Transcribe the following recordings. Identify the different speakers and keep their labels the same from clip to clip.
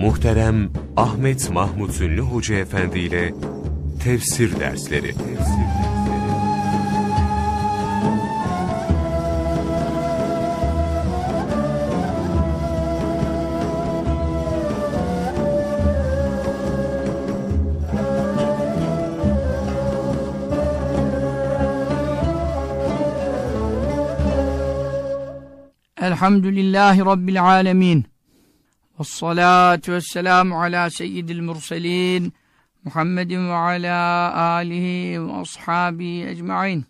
Speaker 1: Muhterem Ahmet Mahmut Ünlü Hoca Efendi ile Tefsir Dersleri
Speaker 2: Elhamdülillahi Rabbil alemin. Vesselamu ala seyyidil murselin. Muhammedin ve ala alihi ve ashabi ecmain.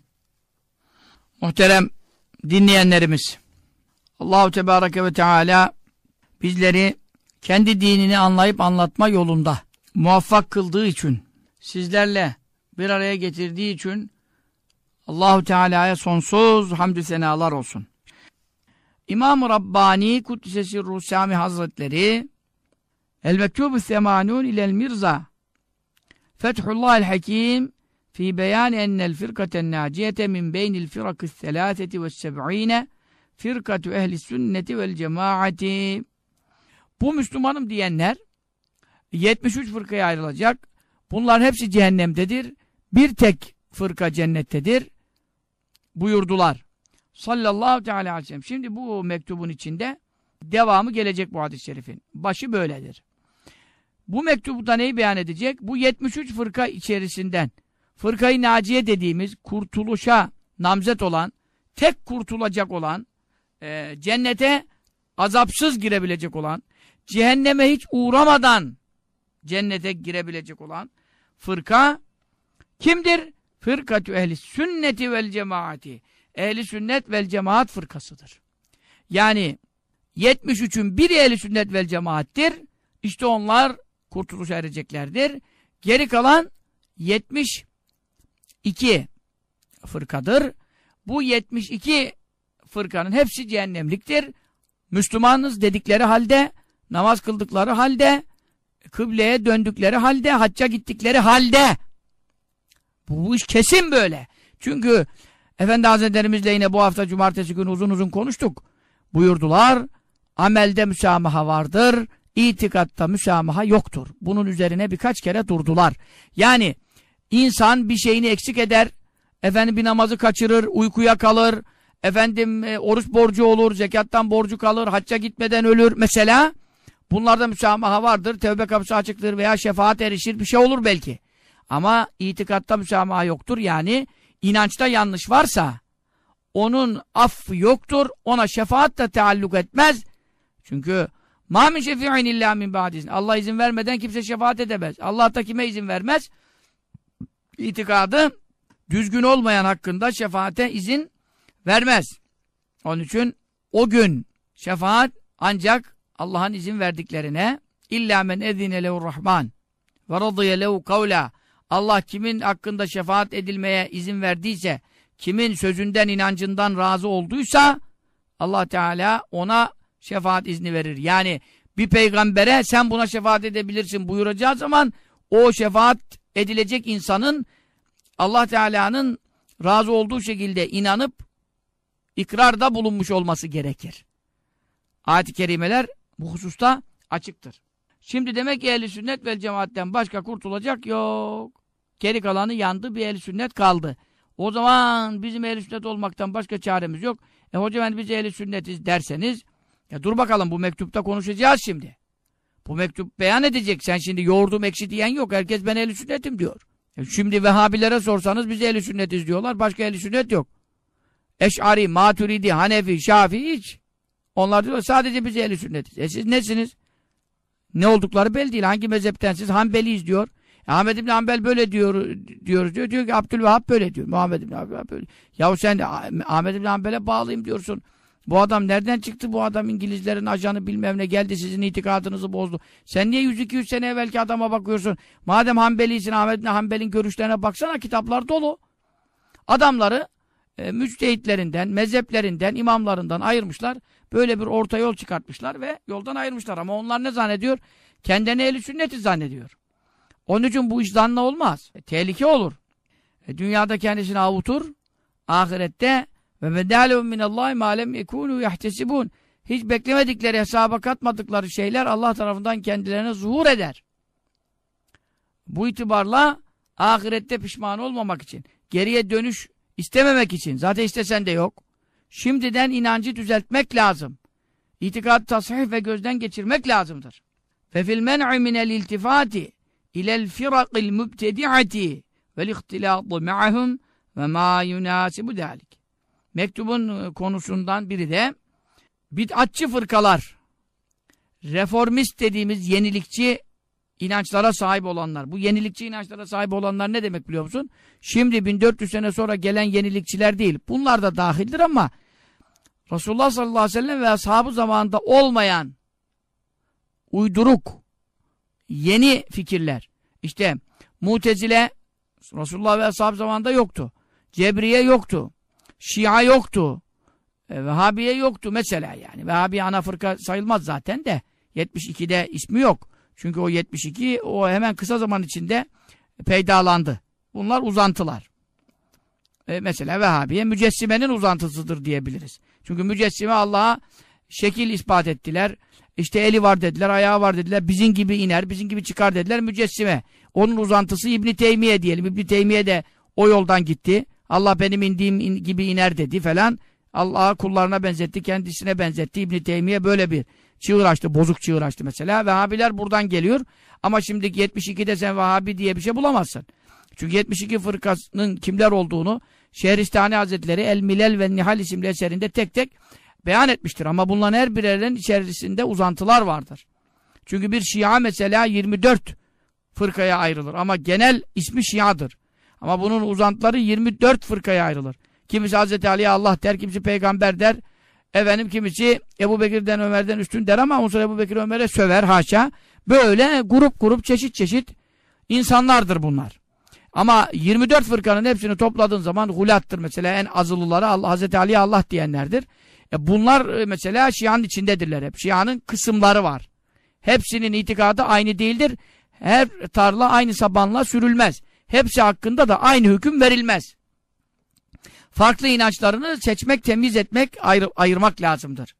Speaker 2: Muhterem dinleyenlerimiz. Allahu Tebareke ve Teala bizleri kendi dinini anlayıp anlatma yolunda muvaffak kıldığı için, sizlerle bir araya getirdiği için Allahu Teala'ya sonsuz hamdü senalar olsun. İmam-ı Rabbani Kuddisesi Rusami Hazretleri El-Mektûb-ü Semanûn ilel Mirza Fethullah el-Hakim fi beyan ennel firkaten naciyete min beynil firakı selâseti ve seb'ine firkatu ehli sünneti vel cemaati Bu Müslümanım diyenler 73 fırkaya ayrılacak. Bunların hepsi cehennemdedir. Bir tek fırka cennettedir. Buyurdular sallallahu teala aleyhi ve sellem. Şimdi bu mektubun içinde devamı gelecek bu hadis-i şerifin. Başı böyledir. Bu mektubda neyi beyan edecek? Bu 73 fırka içerisinden fırkayı naciye dediğimiz kurtuluşa namzet olan, tek kurtulacak olan, e, cennete azapsız girebilecek olan, cehenneme hiç uğramadan cennete girebilecek olan fırka kimdir? Fırkatü ehli sünneti vel cemaati ehli sünnet vel cemaat fırkasıdır. Yani 73'ün biri ehli sünnet vel cemaattir. İşte onlar kurtuluşa ereceklerdir. Geri kalan 72 fırkadır. Bu 72 fırkanın hepsi cehennemliktir. Müslümanız dedikleri halde, namaz kıldıkları halde, kıbleye döndükleri halde, hacca gittikleri halde. Bu, bu iş kesin böyle. Çünkü Efendi Hazretlerimizle yine bu hafta cumartesi günü uzun uzun konuştuk. Buyurdular, amelde müsamaha vardır, itikatta müsamaha yoktur. Bunun üzerine birkaç kere durdular. Yani insan bir şeyini eksik eder, efendim bir namazı kaçırır, uykuya kalır, efendim e, oruç borcu olur, zekattan borcu kalır, hacca gitmeden ölür mesela. Bunlarda müsamaha vardır, tevbe kapısı açıktır veya şefaat erişir bir şey olur belki. Ama itikatta müsamaha yoktur yani inançta yanlış varsa onun affı yoktur. Ona şefaat de taalluk etmez. Çünkü ma min şefi'in illa min ba'dizin. Allah izin vermeden kimse şefaat edemez. Allah da kime izin vermez? İtikadı düzgün olmayan hakkında şefaate izin vermez. Onun için o gün şefaat ancak Allah'ın izin verdiklerine illa men ezine lehu rahman ve radiye lehu kavla Allah kimin hakkında şefaat edilmeye izin verdiyse, kimin sözünden, inancından razı olduysa, Allah Teala ona şefaat izni verir. Yani bir peygambere sen buna şefaat edebilirsin buyuracağı zaman, o şefaat edilecek insanın Allah Teala'nın razı olduğu şekilde inanıp ikrarda bulunmuş olması gerekir. Ayet-i kerimeler bu hususta açıktır. Şimdi demek ki ehli sünnet vel cemaatten başka kurtulacak yok. Geri kalanı yandı, bir el sünnet kaldı. O zaman bizim el sünnet olmaktan başka çaremiz yok. E hocam ben biz el sünnetiz derseniz, ya dur bakalım bu mektupta konuşacağız şimdi. Bu mektup beyan edecek. Sen şimdi yoğurdum ekşi diyen yok. Herkes ben el sünnetim diyor. E şimdi Vehhabilere sorsanız biz el sünnetiz diyorlar. Başka el sünnet yok. Eş'ari, Maturidi, Hanefi, Şafi hiç. Onlar diyor sadece biz el sünnetiz. E siz nesiniz? Ne oldukları belli değil. Hangi mezhepten siz Hanbeliyiz diyor. Ahmet İbni Hanbel böyle diyor, diyoruz diyor. Diyor ki Abdülvahap böyle diyor. Muhammed İbni Hanbel böyle. Yahu sen de Ahmet İbni Hanbel'e bağlıyım diyorsun. Bu adam nereden çıktı? Bu adam İngilizlerin ajanı bilmem ne geldi sizin itikadınızı bozdu. Sen niye 100-200 sene evvelki adama bakıyorsun? Madem Hanbelisin Ahmet İbni Hanbel'in görüşlerine baksana kitaplar dolu. Adamları e, müçtehitlerinden, mezheplerinden, imamlarından ayırmışlar. Böyle bir orta yol çıkartmışlar ve yoldan ayırmışlar. Ama onlar ne zannediyor? Kendini eli sünneti zannediyor. Onun için bu iş olmaz. E, tehlike olur. E, dünyada kendisini avutur. Ahirette ve medâlehum minallâhi mâ lem yekûnû yahtesibûn. hiç beklemedikleri, hesaba katmadıkları şeyler Allah tarafından kendilerine zuhur eder. Bu itibarla ahirette pişman olmamak için, geriye dönüş istememek için, zaten istesen de yok. Şimdiden inancı düzeltmek lazım. İtikad tasih ve gözden geçirmek lazımdır. Ve fil men'i minel iltifati ilel firakil mübtedi'ati vel ihtilâtu ma'ahum ve mâ yunâsibu dâlik. Mektubun e, konusundan biri de bid'atçı fırkalar, reformist dediğimiz yenilikçi inançlara sahip olanlar. Bu yenilikçi inançlara sahip olanlar ne demek biliyor musun? Şimdi 1400 sene sonra gelen yenilikçiler değil. Bunlar da dahildir ama Resulullah sallallahu aleyhi ve sellem ve ashabı zamanında olmayan uyduruk yeni fikirler. İşte Mutezile Resulullah ve ashab zamanında yoktu. Cebriye yoktu. Şia yoktu. E, Vehhabiye yoktu mesela yani. Vehhabi ana fırka sayılmaz zaten de. 72'de ismi yok. Çünkü o 72 o hemen kısa zaman içinde peydalandı. Bunlar uzantılar. E, mesela Vehhabiye mücessimenin uzantısıdır diyebiliriz. Çünkü mücessime Allah'a şekil ispat ettiler. İşte eli var dediler, ayağı var dediler. Bizim gibi iner, bizim gibi çıkar dediler mücessime. Onun uzantısı İbn Teymiye diyelim. İbn Teymiye de o yoldan gitti. Allah benim indiğim in, gibi iner dedi falan. Allah'a kullarına benzetti, kendisine benzetti. İbn Teymiye böyle bir çığır açtı, bozuk çığır açtı mesela. Vehhabiler buradan geliyor. Ama şimdiki 72'de sen Vehhabi diye bir şey bulamazsın. Çünkü 72 fırkasının kimler olduğunu Şehristani Hazretleri El Milel ve Nihal isimli eserinde tek tek beyan etmiştir. Ama bunların her birerinin içerisinde uzantılar vardır. Çünkü bir Şia mesela 24 fırkaya ayrılır. Ama genel ismi Şia'dır. Ama bunun uzantıları 24 fırkaya ayrılır. Kimisi Hazreti Ali'ye Allah der, kimisi peygamber der. Efendim kimisi Ebu Bekir'den Ömer'den üstün der ama ondan sonra Ebu Bekir Ömer'e söver haşa. Böyle grup grup çeşit çeşit insanlardır bunlar. Ama 24 fırkanın hepsini topladığın zaman hulattır mesela en azılıları Allah, Hazreti Ali'ye Allah diyenlerdir. E bunlar mesela Şia'nın içindedirler hep. Şia'nın kısımları var. Hepsinin itikadı aynı değildir. Her tarla aynı sabanla sürülmez. Hepsi hakkında da aynı hüküm verilmez. Farklı inançlarını seçmek, temiz etmek, ayır, ayırmak lazımdır.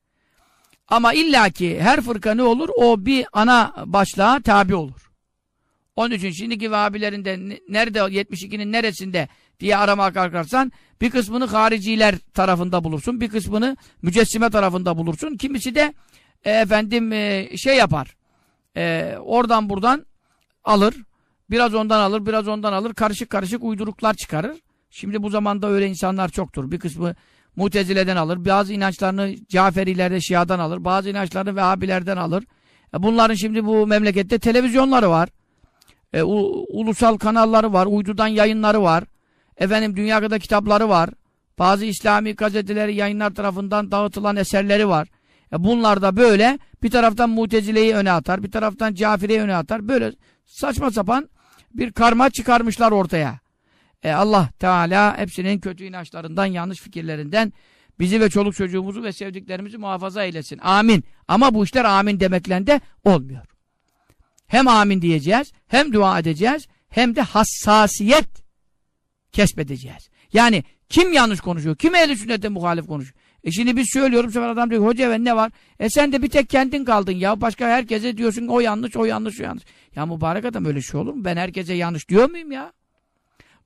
Speaker 2: Ama illaki her fırka ne olur? O bir ana başlığa tabi olur. Onun için şimdiki Vahabilerin de nerede 72'nin neresinde diye aramaya kalkarsan bir kısmını hariciler tarafında bulursun. Bir kısmını mücessime tarafında bulursun. Kimisi de e, efendim e, şey yapar. E, oradan buradan alır. Biraz ondan alır, biraz ondan alır. Karışık karışık uyduruklar çıkarır. Şimdi bu zamanda öyle insanlar çoktur. Bir kısmı Mutezile'den alır. Bazı inançlarını Caferilerde, Şia'dan alır. Bazı inançlarını Vehhabilerden alır. E bunların şimdi bu memlekette televizyonları var. E, u, ulusal kanalları var. Uydudan yayınları var. Efendim dünya kadar kitapları var. Bazı İslami gazeteleri yayınlar tarafından dağıtılan eserleri var. E bunlar da böyle bir taraftan Mutezile'yi öne atar, bir taraftan Cafire'yi öne atar. Böyle saçma sapan bir karma çıkarmışlar ortaya. E Allah Teala hepsinin kötü inançlarından, yanlış fikirlerinden bizi ve çoluk çocuğumuzu ve sevdiklerimizi muhafaza eylesin. Amin. Ama bu işler amin demekle de olmuyor. Hem amin diyeceğiz, hem dua edeceğiz, hem de hassasiyet kesbedeceğiz. Yani kim yanlış konuşuyor, kim ehl sünnete muhalif konuşuyor. E şimdi biz söylüyorum, sefer adam diyor hoca ben ne var? E sen de bir tek kendin kaldın ya. Başka herkese diyorsun o yanlış, o yanlış, o yanlış. Ya mübarek adam öyle şey olur mu? Ben herkese yanlış diyor muyum ya?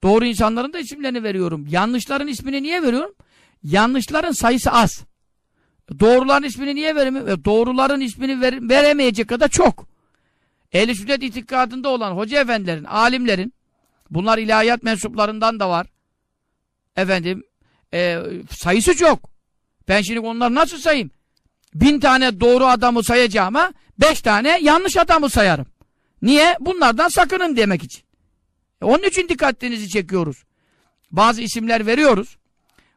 Speaker 2: Doğru insanların da isimlerini veriyorum. Yanlışların ismini niye veriyorum? Yanlışların sayısı az. Doğruların ismini niye veremiyorum? E, doğruların ismini ver, veremeyecek kadar çok. Ehl-i sünnet itikadında olan hoca efendilerin, alimlerin, bunlar ilahiyat mensuplarından da var. Efendim, e, sayısı çok. Ben şimdi onları nasıl sayayım? Bin tane doğru adamı sayacağıma beş tane yanlış adamı sayarım. Niye? Bunlardan sakının demek için. Onun için dikkatinizi çekiyoruz. Bazı isimler veriyoruz.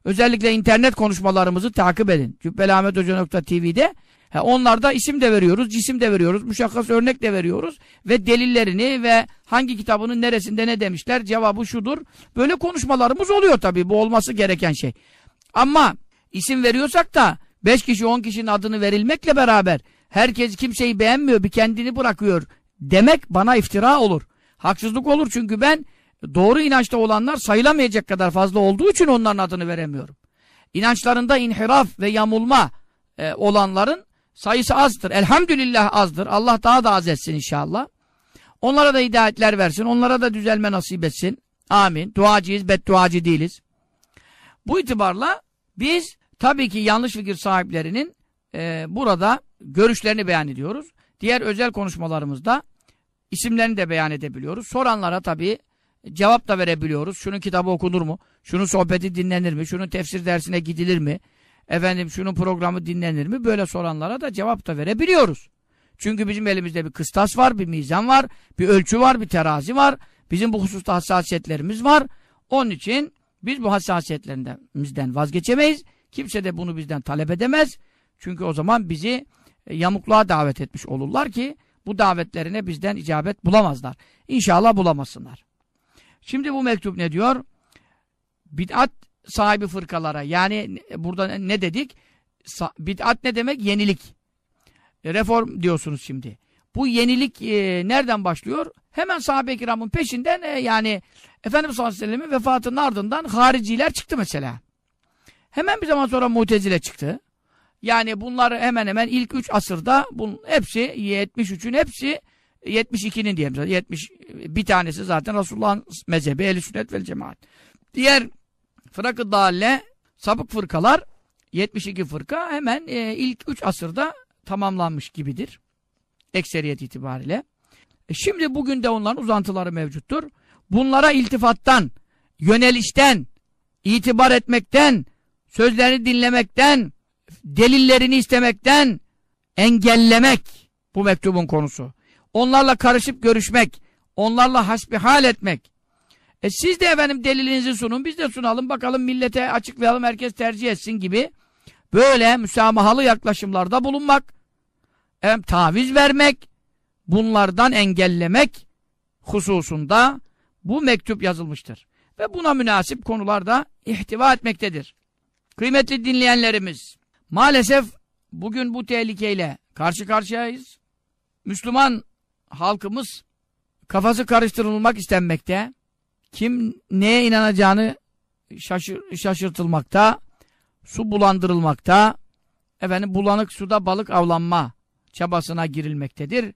Speaker 2: Özellikle internet konuşmalarımızı takip edin. Cübbelahmethoca.tv'de onlarda isim de veriyoruz, cisim de veriyoruz, müşakkas örnek de veriyoruz ve delillerini ve hangi kitabının neresinde ne demişler cevabı şudur. Böyle konuşmalarımız oluyor tabii. Bu olması gereken şey. Ama isim veriyorsak da 5 kişi 10 kişinin adını verilmekle beraber herkes kimseyi beğenmiyor, bir kendini bırakıyor demek bana iftira olur. Haksızlık olur çünkü ben doğru inançta olanlar sayılamayacak kadar fazla olduğu için onların adını veremiyorum. İnançlarında inhiraf ve yamulma e, olanların sayısı azdır. Elhamdülillah azdır. Allah daha da az etsin inşallah. Onlara da hidayetler versin. Onlara da düzelme nasip etsin. Amin. Duacıyız, bedduacı değiliz. Bu itibarla biz tabii ki yanlış fikir sahiplerinin e, burada görüşlerini beyan ediyoruz. Diğer özel konuşmalarımızda isimlerini de beyan edebiliyoruz. Soranlara tabii cevap da verebiliyoruz. Şunun kitabı okunur mu? Şunun sohbeti dinlenir mi? Şunun tefsir dersine gidilir mi? Efendim şunun programı dinlenir mi? Böyle soranlara da cevap da verebiliyoruz. Çünkü bizim elimizde bir kıstas var, bir mizan var, bir ölçü var, bir terazi var. Bizim bu hususta hassasiyetlerimiz var. Onun için biz bu hassasiyetlerimizden vazgeçemeyiz. Kimse de bunu bizden talep edemez. Çünkü o zaman bizi e, yamukluğa davet etmiş olurlar ki bu davetlerine bizden icabet bulamazlar. İnşallah bulamasınlar. Şimdi bu mektup ne diyor? Bid'at sahibi fırkalara yani burada ne dedik? Bid'at ne demek? Yenilik. E, reform diyorsunuz şimdi. Bu yenilik e, nereden başlıyor? Hemen sahabe-i kiramın peşinden e, yani Efendimiz sallallahu aleyhi ve sellem'in vefatının ardından hariciler çıktı mesela. Hemen bir zaman sonra mutezile çıktı. Yani bunlar hemen hemen ilk üç asırda bunun hepsi 73'ün hepsi 72'nin diyelim. 70 bir tanesi zaten Resulullah'ın mezhebi ehl sünnet vel cemaat. Diğer fırakı dalle sapık fırkalar 72 fırka hemen e, ilk 3 asırda tamamlanmış gibidir. Ekseriyet itibariyle. E şimdi bugün de onların uzantıları mevcuttur. Bunlara iltifattan, yönelişten, itibar etmekten, sözlerini dinlemekten, delillerini istemekten engellemek bu mektubun konusu. Onlarla karışıp görüşmek, onlarla hasbihal etmek. E siz de efendim delilinizi sunun, biz de sunalım, bakalım millete açıklayalım, herkes tercih etsin gibi böyle müsamahalı yaklaşımlarda bulunmak, hem taviz vermek, bunlardan engellemek hususunda bu mektup yazılmıştır. Ve buna münasip konularda ihtiva etmektedir. Kıymetli dinleyenlerimiz, maalesef bugün bu tehlikeyle karşı karşıyayız. Müslüman halkımız kafası karıştırılmak istenmekte. Kim neye inanacağını şaşır, şaşırtılmakta, su bulandırılmakta, efendim bulanık suda balık avlanma çabasına girilmektedir.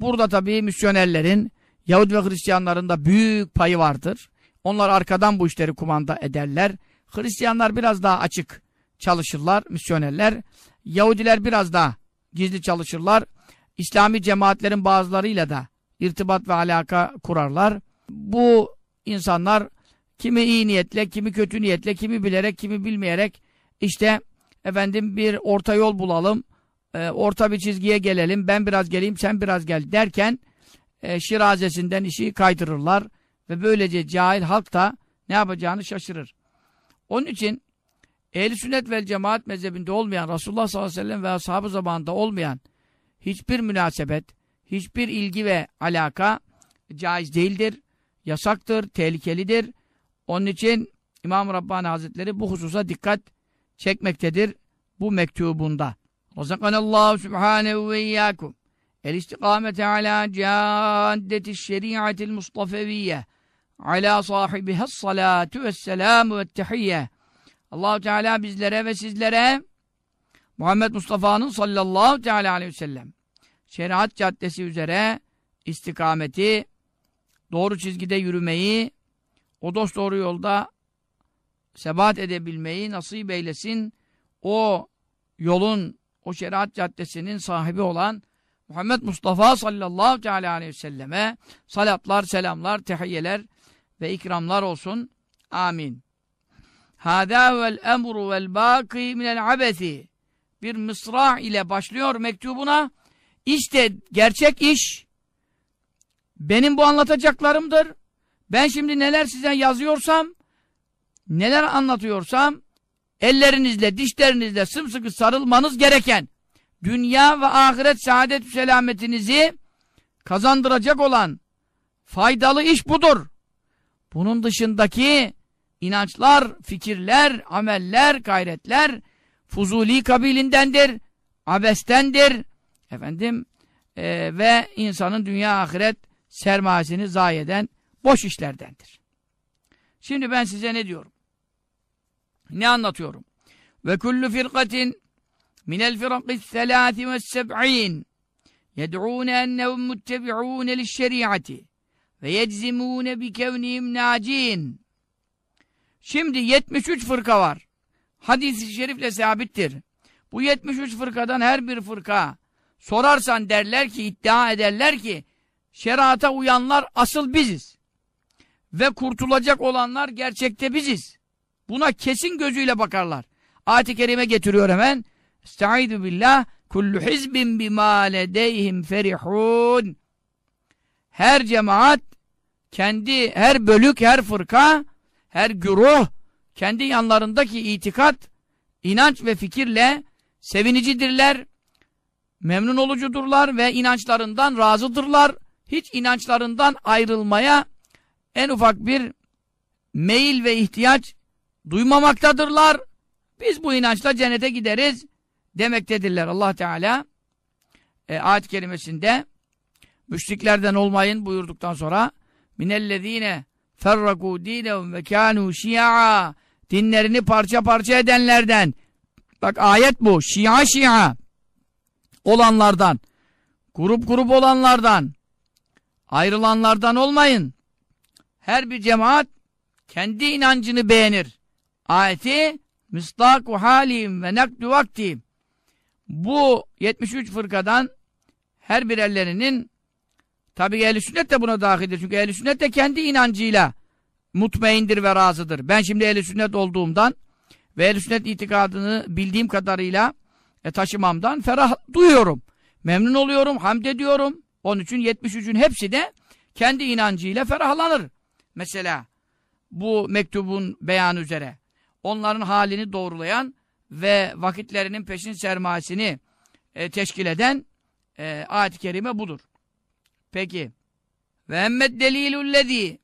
Speaker 2: Burada tabii misyonerlerin, Yahudi ve Hristiyanların da büyük payı vardır. Onlar arkadan bu işleri kumanda ederler. Hristiyanlar biraz daha açık çalışırlar, misyonerler. Yahudiler biraz daha gizli çalışırlar. İslami cemaatlerin bazılarıyla da irtibat ve alaka kurarlar. Bu insanlar kimi iyi niyetle, kimi kötü niyetle, kimi bilerek, kimi bilmeyerek işte efendim bir orta yol bulalım, e, orta bir çizgiye gelelim, ben biraz geleyim, sen biraz gel derken e, şirazesinden işi kaydırırlar ve böylece cahil halk da ne yapacağını şaşırır. Onun için ehl sünnet vel cemaat mezhebinde olmayan, Resulullah sallallahu aleyhi ve sellem ve ashabı zamanında olmayan hiçbir münasebet, hiçbir ilgi ve alaka caiz değildir, yasaktır, tehlikelidir. Onun için İmam Rabbani Hazretleri bu hususa dikkat çekmektedir bu mektubunda. Razakanallahu subhanehu ve iyyakum el istikamete ala caddeti şeriatil mustafeviyye ala sahibiha salatu vesselamu ve tehiyye allah Teala bizlere ve sizlere Muhammed Mustafa'nın sallallahu teala aleyhi ve sellem şeriat caddesi üzere istikameti, doğru çizgide yürümeyi, o dost doğru yolda sebat edebilmeyi nasip eylesin. O yolun, o şeriat caddesinin sahibi olan Muhammed Mustafa sallallahu teala aleyhi ve selleme salatlar, selamlar, tehiyyeler ve ikramlar olsun. Amin. Hâdâ vel emru vel bâkî minel abesi bir mısra ile başlıyor mektubuna. İşte gerçek iş benim bu anlatacaklarımdır. Ben şimdi neler size yazıyorsam, neler anlatıyorsam, ellerinizle, dişlerinizle sımsıkı sarılmanız gereken, dünya ve ahiret saadet selametinizi kazandıracak olan faydalı iş budur. Bunun dışındaki inançlar, fikirler, ameller, gayretler fuzuli kabilindendir, abestendir. Efendim e, ve insanın dünya ahiret sermayesini zayi eden boş işlerdendir. Şimdi ben size ne diyorum? Ne anlatıyorum? Ve kullu firkatin minel firakis selâti ve seb'in yed'ûne ennehum muttebi'ûne lişşeri'ati ve yeczimûne bi kevnihim nâcîn. Şimdi 73 fırka var. Hadis-i şerifle sabittir. Bu 73 fırkadan her bir fırka sorarsan derler ki, iddia ederler ki şerata uyanlar asıl biziz. Ve kurtulacak olanlar gerçekte biziz. Buna kesin gözüyle bakarlar. Ayet-i Kerime getiriyor hemen. Estaizu billah kullu hizbin bima ledeyhim ferihun. Her cemaat kendi her bölük, her fırka, her güruh kendi yanlarındaki itikat, inanç ve fikirle sevinicidirler, memnun olucudurlar ve inançlarından razıdırlar. Hiç inançlarından ayrılmaya en ufak bir meyil ve ihtiyaç duymamaktadırlar. Biz bu inançla cennete gideriz demektedirler. Allah Teala e, ayet kelimesinde müşriklerden olmayın buyurduktan sonra minellezine ferraku dinehum ve kanu şi'a dinlerini parça parça edenlerden bak ayet bu şia şia olanlardan grup grup olanlardan ayrılanlardan olmayın her bir cemaat kendi inancını beğenir ayeti misdaku halim ve nakdu vakti bu 73 fırkadan her birerlerinin tabi ehl sünnet de buna dahildir. Çünkü ehl sünnet de kendi inancıyla mutmaindir ve razıdır. Ben şimdi ehl sünnet olduğumdan ve ehl sünnet itikadını bildiğim kadarıyla e, taşımamdan ferah duyuyorum. Memnun oluyorum, hamd ediyorum. Onun için 73'ün hepsi de kendi inancıyla ferahlanır. Mesela bu mektubun beyanı üzere onların halini doğrulayan ve vakitlerinin peşin sermayesini e, teşkil eden e, ayet-i kerime budur. Peki. Ve emmed delilüllezî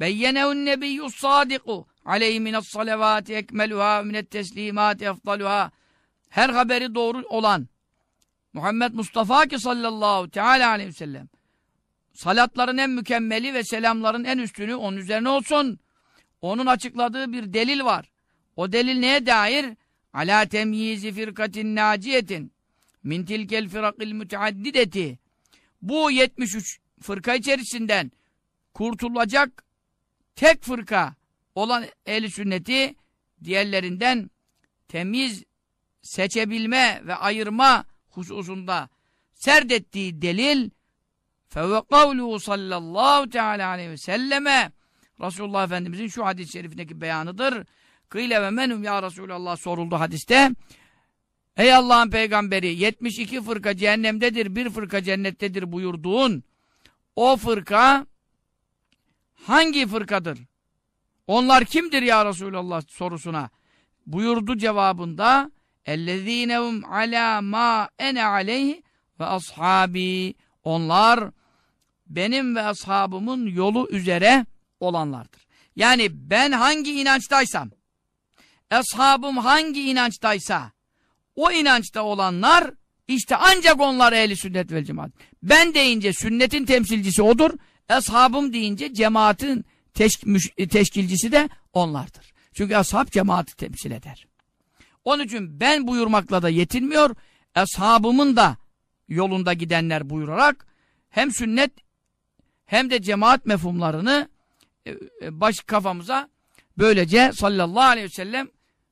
Speaker 2: beyyenehun nebiyyus sadiku aleyhi minas salavati ekmeluha minet teslimati efdaluha her haberi doğru olan Muhammed Mustafa ki sallallahu teala aleyhi ve sellem salatların en mükemmeli ve selamların en üstünü onun üzerine olsun. Onun açıkladığı bir delil var. O delil neye dair? Ala temyizi firkatin naciyetin min tilkel firakil müteaddideti bu 73 fırka içerisinden kurtulacak tek fırka olan ehl sünneti diğerlerinden temiz seçebilme ve ayırma hususunda serdettiği delil fevve kavluhu sallallahu teala aleyhi ve selleme Resulullah Efendimizin şu hadis-i şerifindeki beyanıdır. Kıyle ve menum ya Resulallah soruldu hadiste. Ey Allah'ın peygamberi 72 fırka cehennemdedir, bir fırka cennettedir buyurduğun o fırka hangi fırkadır? Onlar kimdir ya Resulallah sorusuna buyurdu cevabında ellezinehum ala ma ene aleyhi ve ashabi onlar benim ve ashabımın yolu üzere olanlardır. Yani ben hangi inançtaysam, eshabım hangi inançtaysa, o inançta olanlar işte ancak onlar ehli sünnet vel cemaat. Ben deyince sünnetin temsilcisi odur, eshabım deyince cemaatin teşkilcisi de onlardır. Çünkü ashab cemaati temsil eder. Onun için ben buyurmakla da yetinmiyor. Ashabımın da yolunda gidenler buyurarak hem sünnet hem de cemaat mefhumlarını e, e, baş kafamıza böylece sallallahu aleyhi ve sellem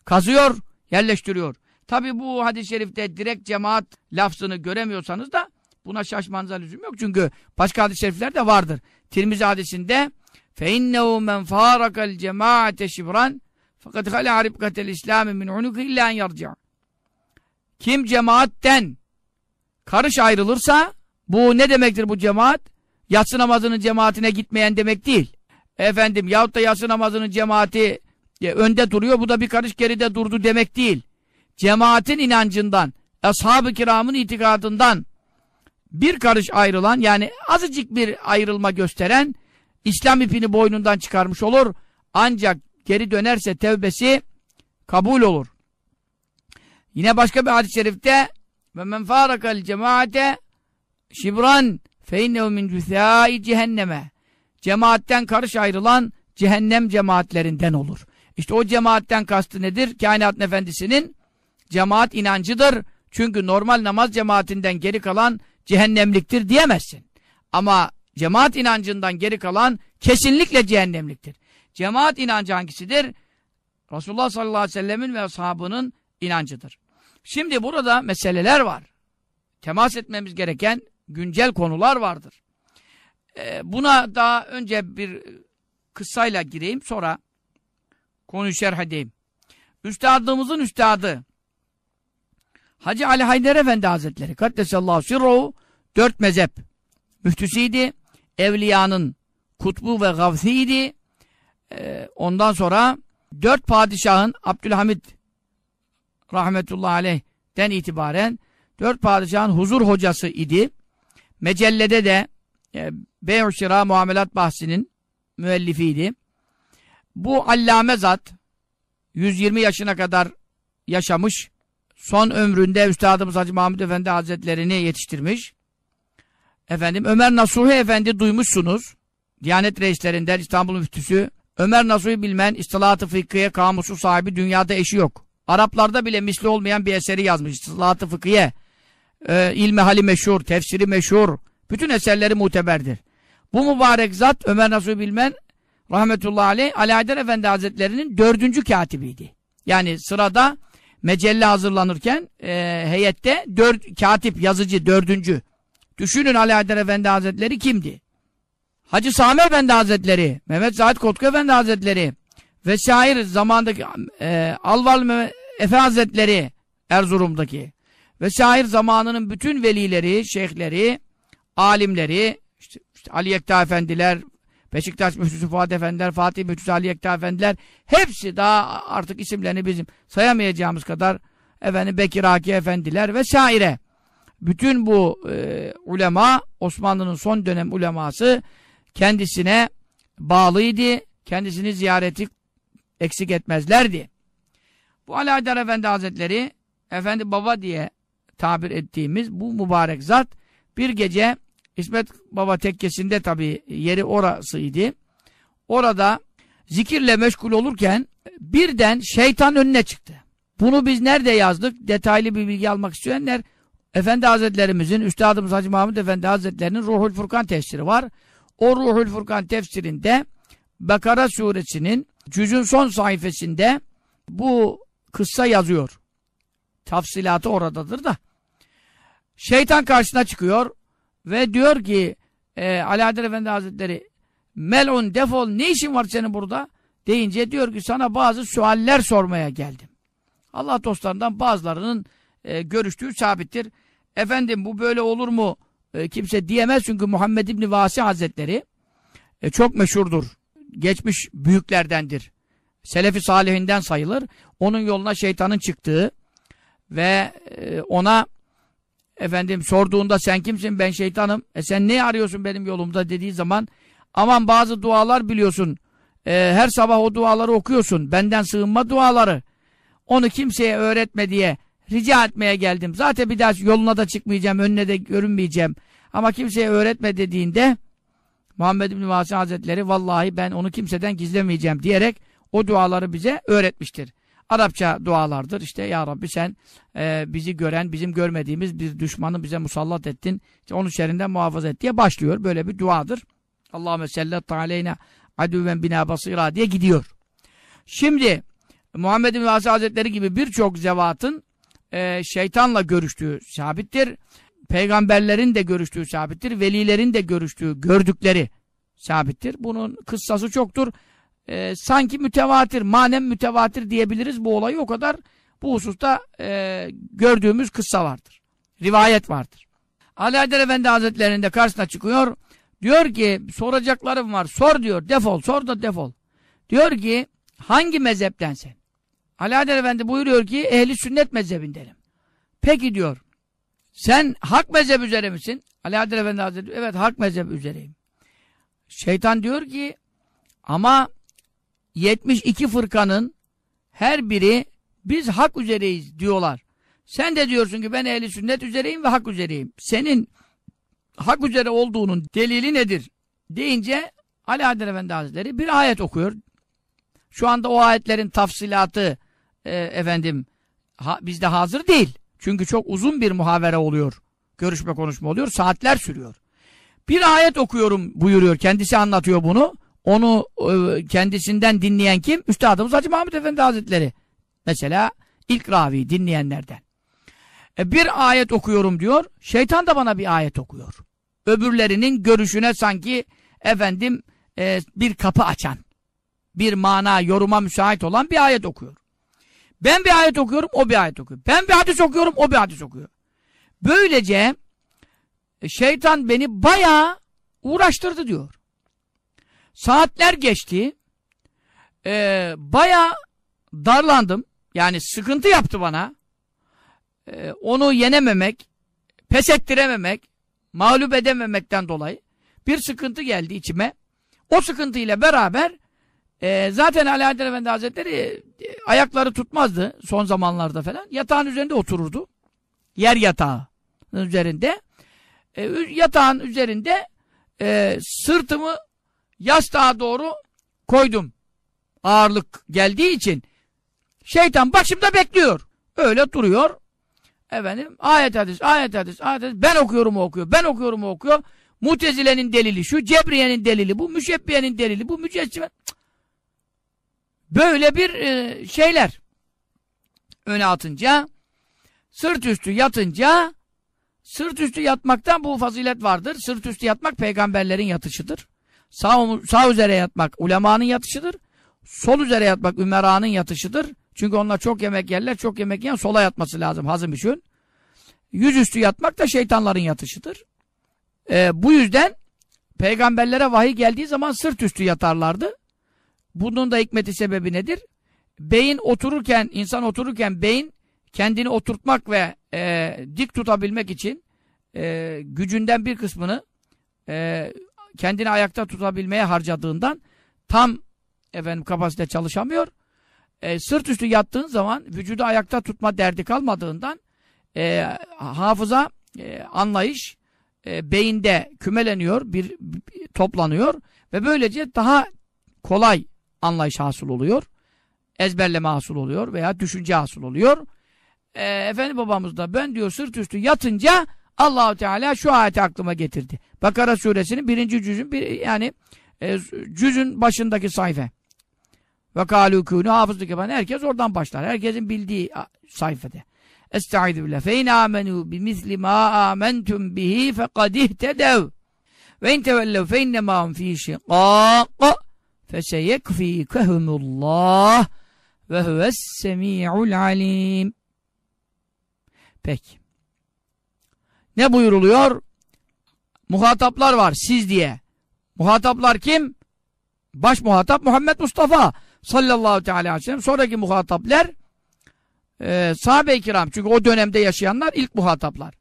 Speaker 2: kazıyor, yerleştiriyor. Tabi bu hadis-i şerifte direkt cemaat lafzını göremiyorsanız da buna şaşmanıza lüzum yok. Çünkü başka hadis-i şerifler de vardır. Tirmizi hadisinde فَاِنَّهُ مَنْ فَارَكَ الْجَمَاعَةَ شِبْرًا fakat hala ribkatel İslami min unuki illa yarca. Kim cemaatten karış ayrılırsa bu ne demektir bu cemaat? Yatsı namazının cemaatine gitmeyen demek değil. Efendim yahut da yatsı namazının cemaati ya, önde duruyor bu da bir karış geride durdu demek değil. Cemaatin inancından, ashab-ı kiramın itikadından bir karış ayrılan yani azıcık bir ayrılma gösteren İslam ipini boynundan çıkarmış olur. Ancak geri dönerse tevbesi kabul olur. Yine başka bir hadis-i şerifte ve men farakal cemaate şibran fe innehu min cüthâi cehenneme cemaatten karış ayrılan cehennem cemaatlerinden olur. İşte o cemaatten kastı nedir? Kainatın efendisinin cemaat inancıdır. Çünkü normal namaz cemaatinden geri kalan cehennemliktir diyemezsin. Ama cemaat inancından geri kalan kesinlikle cehennemliktir. Cemaat inancı hangisidir? Resulullah sallallahu aleyhi ve sellemin ve ashabının inancıdır. Şimdi burada meseleler var. Temas etmemiz gereken güncel konular vardır. Ee, buna daha önce bir kıssayla gireyim sonra konuyu şerh edeyim. Üstadımızın üstadı Hacı Ali Haydar Efendi Hazretleri Kaddesallahu sirruhu dört mezhep müftüsüydü. Evliyanın kutbu ve gavsiydi. Ee, ondan sonra dört padişahın Abdülhamid rahmetullahi aleyh'den itibaren dört padişahın huzur hocası idi. Mecellede de e, Bey-ü Şira Muamelat Bahsi'nin müellifiydi. Bu allame zat 120 yaşına kadar yaşamış. Son ömründe Üstadımız Hacı Mahmud Efendi Hazretlerini yetiştirmiş. Efendim Ömer Nasuhi Efendi duymuşsunuz. Diyanet reislerinden İstanbul müftüsü. Ömer Nasuhi bilmen İstilahat-ı Fıkhiye kamusu sahibi dünyada eşi yok. Araplarda bile misli olmayan bir eseri yazmış. İstilahat-ı Fıkhiye. Ee, ilmi hali meşhur, tefsiri meşhur. Bütün eserleri muteberdir. Bu mübarek zat Ömer Nasuhi bilmen rahmetullahi aleyh Ali Haydar Efendi Hazretleri'nin dördüncü katibiydi. Yani sırada mecelle hazırlanırken e, heyette dört, katip, yazıcı, dördüncü. Düşünün Ali Haydar Efendi Hazretleri kimdi? Hacı Sami Efendi Hazretleri, Mehmet Zahid Kotku Efendi Hazretleri ve şair zamandaki e, Alval Mehmet Efe Hazretleri Erzurum'daki ve şair zamanının bütün velileri, şeyhleri, alimleri, işte, işte Ali Yekta Efendiler, Beşiktaş Müftüsü Fuat Efendiler, Fatih Müftüsü Ali Yekta Efendiler hepsi daha artık isimlerini bizim sayamayacağımız kadar efendim Bekir Haki Efendiler ve şaire. Bütün bu e, ulema Osmanlı'nın son dönem uleması kendisine bağlıydı. Kendisini ziyareti eksik etmezlerdi. Bu Ali Haydar Efendi Hazretleri Efendi Baba diye tabir ettiğimiz bu mübarek zat bir gece İsmet Baba tekkesinde tabi yeri orasıydı. Orada zikirle meşgul olurken birden şeytan önüne çıktı. Bunu biz nerede yazdık? Detaylı bir bilgi almak isteyenler Efendi Hazretlerimizin, Üstadımız Hacı Mahmud Efendi Hazretlerinin Ruhul Furkan tefsiri var. O Ruhul Furkan tefsirinde Bakara suresinin cüzün son sayfasında bu kıssa yazıyor. Tafsilatı oradadır da. Şeytan karşısına çıkıyor ve diyor ki e, Alaeddin Efendi Hazretleri melun defol ne işin var senin burada? Deyince diyor ki sana bazı sualler sormaya geldim. Allah dostlarından bazılarının e, görüştüğü sabittir. Efendim bu böyle olur mu? E, kimse diyemez çünkü Muhammed İbni Vasi Hazretleri e, çok meşhurdur. Geçmiş büyüklerdendir. Selefi salihinden sayılır. Onun yoluna şeytanın çıktığı ve e, ona efendim sorduğunda sen kimsin ben şeytanım e sen ne arıyorsun benim yolumda dediği zaman aman bazı dualar biliyorsun e, her sabah o duaları okuyorsun benden sığınma duaları onu kimseye öğretme diye rica etmeye geldim zaten bir daha yoluna da çıkmayacağım önüne de görünmeyeceğim ama kimseye öğretme dediğinde Muhammed bin Vasi Hazretleri vallahi ben onu kimseden gizlemeyeceğim diyerek o duaları bize öğretmiştir. Arapça dualardır. İşte ya Rabbi sen e, bizi gören, bizim görmediğimiz bir düşmanı bize musallat ettin. İşte onun şerrinden muhafaza et diye başlıyor. Böyle bir duadır. Allahümme sellet aleyna adüven bina basira diye gidiyor. Şimdi Muhammed bin Vasi Hazretleri gibi birçok zevatın e, şeytanla görüştüğü sabittir. Peygamberlerin de görüştüğü sabittir. Velilerin de görüştüğü, gördükleri sabittir. Bunun kıssası çoktur e, sanki mütevatir, manem mütevatir diyebiliriz bu olayı o kadar bu hususta e, gördüğümüz kıssa vardır. Rivayet vardır. Ali Haydar Efendi Hazretleri'nde karşısına çıkıyor. Diyor ki soracaklarım var. Sor diyor. Defol. Sor da defol. Diyor ki hangi mezheptensin? Haydar Efendi buyuruyor ki ehli sünnet mezhebindenim. Peki diyor. Sen hak mezhep üzere misin? Haydar Efendi Hazretleri evet hak mezhep üzereyim. Şeytan diyor ki ama 72 fırkanın her biri biz hak üzereyiz diyorlar. Sen de diyorsun ki ben ehli sünnet üzereyim ve hak üzereyim. Senin hak üzere olduğunun delili nedir? Deyince Ali Adil Efendi Hazretleri bir ayet okuyor. Şu anda o ayetlerin tafsilatı e, efendim ha, bizde hazır değil. Çünkü çok uzun bir muhavere oluyor. Görüşme konuşma oluyor. Saatler sürüyor. Bir ayet okuyorum buyuruyor. Kendisi anlatıyor bunu. Onu e, kendisinden dinleyen kim? Üstadımız Hacı Mahmud Efendi Hazretleri. Mesela ilk ravi dinleyenlerden. E, bir ayet okuyorum diyor. Şeytan da bana bir ayet okuyor. Öbürlerinin görüşüne sanki efendim e, bir kapı açan, bir mana, yoruma müsait olan bir ayet okuyor. Ben bir ayet okuyorum, o bir ayet okuyor. Ben bir hadis okuyorum, o bir hadis okuyor. Böylece e, şeytan beni bayağı uğraştırdı diyor. Saatler geçti. E, bayağı darlandım. Yani sıkıntı yaptı bana. E, onu yenememek, pes ettirememek, mağlup edememekten dolayı bir sıkıntı geldi içime. O sıkıntıyla beraber e, zaten Alaaddin Efendi Hazretleri e, ayakları tutmazdı son zamanlarda falan. Yatağın üzerinde otururdu. Yer yatağı üzerinde. E, yatağın üzerinde e, sırtımı yastığa doğru koydum. Ağırlık geldiği için. Şeytan başımda bekliyor. Öyle duruyor. Efendim ayet hadis, ayet hadis, ayet hadis. Ben okuyorum o okuyor. Ben okuyorum o okuyor. Mutezile'nin delili şu, Cebriye'nin delili bu, Müşebbiye'nin delili bu, Mücessime. Böyle bir e, şeyler öne atınca sırt üstü yatınca sırt üstü yatmaktan bu fazilet vardır. Sırt üstü yatmak peygamberlerin yatışıdır. Sağ, sağ üzere yatmak ulemanın yatışıdır. Sol üzere yatmak ümeranın yatışıdır. Çünkü onlar çok yemek yerler. Çok yemek yiyen sola yatması lazım hazım için. Yüzüstü yatmak da şeytanların yatışıdır. Ee, bu yüzden peygamberlere vahiy geldiği zaman sırt üstü yatarlardı. Bunun da hikmeti sebebi nedir? Beyin otururken, insan otururken beyin kendini oturtmak ve e, dik tutabilmek için e, gücünden bir kısmını e, kendini ayakta tutabilmeye harcadığından tam efendim kapasite çalışamıyor. E, sırt üstü yattığın zaman vücudu ayakta tutma derdi kalmadığından e, hafıza, e, anlayış e, beyinde kümeleniyor, bir, bir toplanıyor ve böylece daha kolay anlayış hasıl oluyor. Ezberleme hasıl oluyor veya düşünce hasıl oluyor. E, Efendi babamız da ben diyor sırt üstü yatınca Allahu Teala şu ayeti aklıma getirdi. Bakara suresinin birinci cüzün bir, yani e, cüzün başındaki sayfa. Ve kâlû kûnû hafızlık yapan herkes oradan başlar. Herkesin bildiği sayfada. Estaizu billah. Fe in âmenû bimizli mâ âmentum bihi fekad ihtedev. Ve in tevellev fe innemâ fî şiqâq. Feseyekfîkehumullah. Ve huves-semî'ul alîm. Peki. Ne buyuruluyor? Muhataplar var siz diye. Muhataplar kim? Baş muhatap Muhammed Mustafa sallallahu teala aleyhi ve sellem. Sonraki muhataplar e, sahabe-i kiram. Çünkü o dönemde yaşayanlar ilk muhataplar.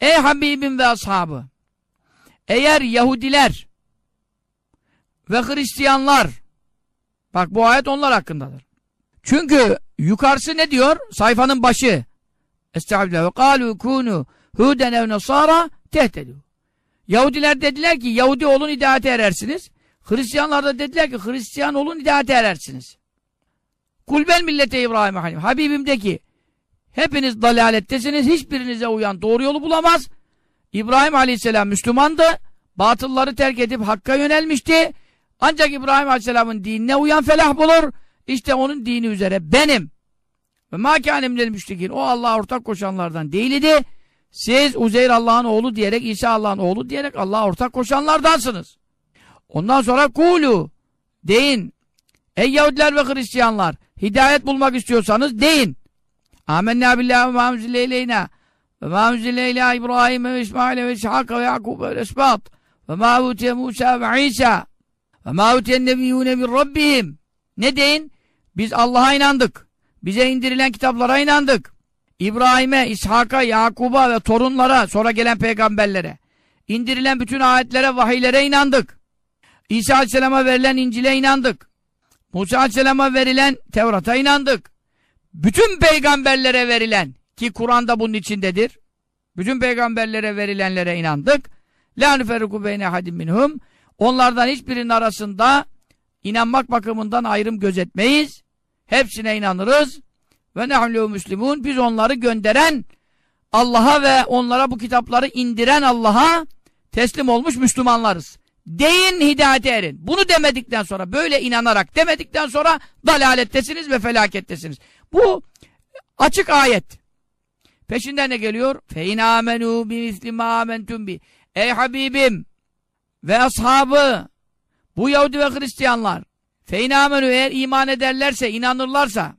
Speaker 2: Ey Habibim ve ashabı eğer Yahudiler ve Hristiyanlar bak bu ayet onlar hakkındadır. Çünkü yukarısı ne diyor? Sayfanın başı Estağfirullah ve kâlû kûnû hûden ev nasara tehtedû. Yahudiler dediler ki Yahudi olun hidayete erersiniz. Hristiyanlar da dediler ki Hristiyan olun hidayete erersiniz. Kulbel millete İbrahim Halim. Habibim de ki hepiniz dalalettesiniz. Hiçbirinize uyan doğru yolu bulamaz. İbrahim Aleyhisselam Müslümandı. Batılları terk edip Hakk'a yönelmişti. Ancak İbrahim Aleyhisselam'ın dinine uyan felah bulur. İşte onun dini üzere benim. Ve mâkânemlel müşrikin. O Allah'a ortak koşanlardan değildi. Siz Uzeyr Allah'ın oğlu diyerek, İsa Allah'ın oğlu diyerek Allah'a ortak koşanlardansınız. Ondan sonra kulu deyin. Ey Yahudiler ve Hristiyanlar hidayet bulmak istiyorsanız deyin. Amenna billahi ve ma'muzile ileyna ve ma'muzile ila İbrahim ve İsmail ve İshak ve Yakub ve Esbat ve ma'utiye Musa ve İsa ve ma'utiye nebiyyune bir Rabbihim. Ne deyin? Biz Allah'a inandık. Bize indirilen kitaplara inandık. İbrahim'e, İshak'a, Yakub'a ve torunlara, sonra gelen peygamberlere, indirilen bütün ayetlere, vahiylere inandık. İsa Aleyhisselam'a verilen İncil'e inandık. Musa Aleyhisselam'a verilen Tevrat'a inandık. Bütün peygamberlere verilen, ki Kur'an'da bunun içindedir, bütün peygamberlere verilenlere inandık. La nüferriku beyne hadim minhum. Onlardan hiçbirinin arasında inanmak bakımından ayrım gözetmeyiz. Hepsine inanırız. ve nahnu müslimun biz onları gönderen Allah'a ve onlara bu kitapları indiren Allah'a teslim olmuş Müslümanlarız. Deyin hidayete erin. Bunu demedikten sonra böyle inanarak demedikten sonra dalalettesiniz ve felakettesiniz. Bu açık ayet. Peşinden ne geliyor? Bi misli ma amentum bi. Ey Habibim ve ashabı bu Yahudi ve Hristiyanlar fe in amenu eğer iman ederlerse, inanırlarsa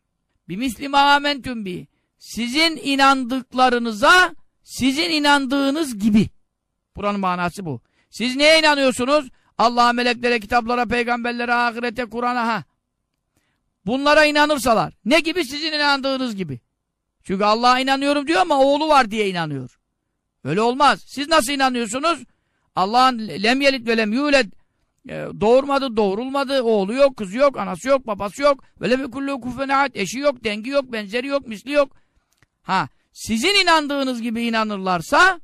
Speaker 2: bi misli ma amentum bi. Sizin inandıklarınıza sizin inandığınız gibi. Buranın manası bu. Siz neye inanıyorsunuz? Allah'a, meleklere, kitaplara, peygamberlere, ahirete, Kur'an'a ha. Bunlara inanırsalar. Ne gibi? Sizin inandığınız gibi. Çünkü Allah'a inanıyorum diyor ama oğlu var diye inanıyor. Öyle olmaz. Siz nasıl inanıyorsunuz? Allah'ın lem yelit ve lem yulet e, doğurmadı, doğurulmadı, oğlu yok, kızı yok, anası yok, babası yok. Ve lem kullu kufenaat, eşi yok, dengi yok, benzeri yok, misli yok. Ha, sizin inandığınız gibi inanırlarsa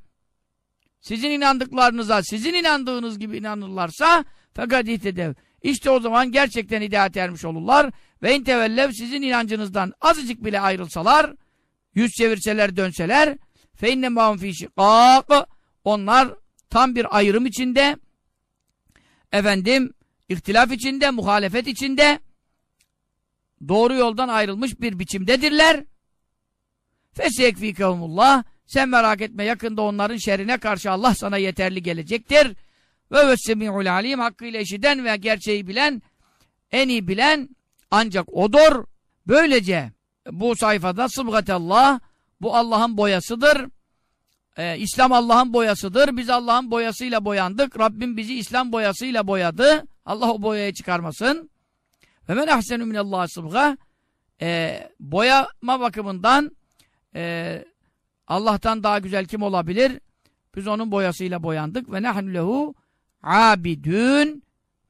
Speaker 2: sizin inandıklarınıza, sizin inandığınız gibi inanırlarsa fakat ihtedev. İşte o zaman gerçekten hidayet ermiş olurlar. Ve intevellev sizin inancınızdan azıcık bile ayrılsalar, yüz çevirseler, dönseler fe inne şikâk onlar tam bir ayrım içinde efendim ihtilaf içinde, muhalefet içinde doğru yoldan ayrılmış bir biçimdedirler. Feseyekfîkehumullah sen merak etme yakında onların şerine karşı Allah sana yeterli gelecektir. Ve vessemi'ul alim hakkıyla işiten ve gerçeği bilen en iyi bilen ancak odur. Böylece bu sayfada sıbgatellah bu Allah'ın boyasıdır. Ee, İslam Allah'ın boyasıdır. Biz Allah'ın boyasıyla boyandık. Rabbim bizi İslam boyasıyla boyadı. Allah o boyayı çıkarmasın. Ve men ahsenu minallah sıbga ee, boyama bakımından e, Allah'tan daha güzel kim olabilir? Biz onun boyasıyla boyandık ve nahnu lehu abidün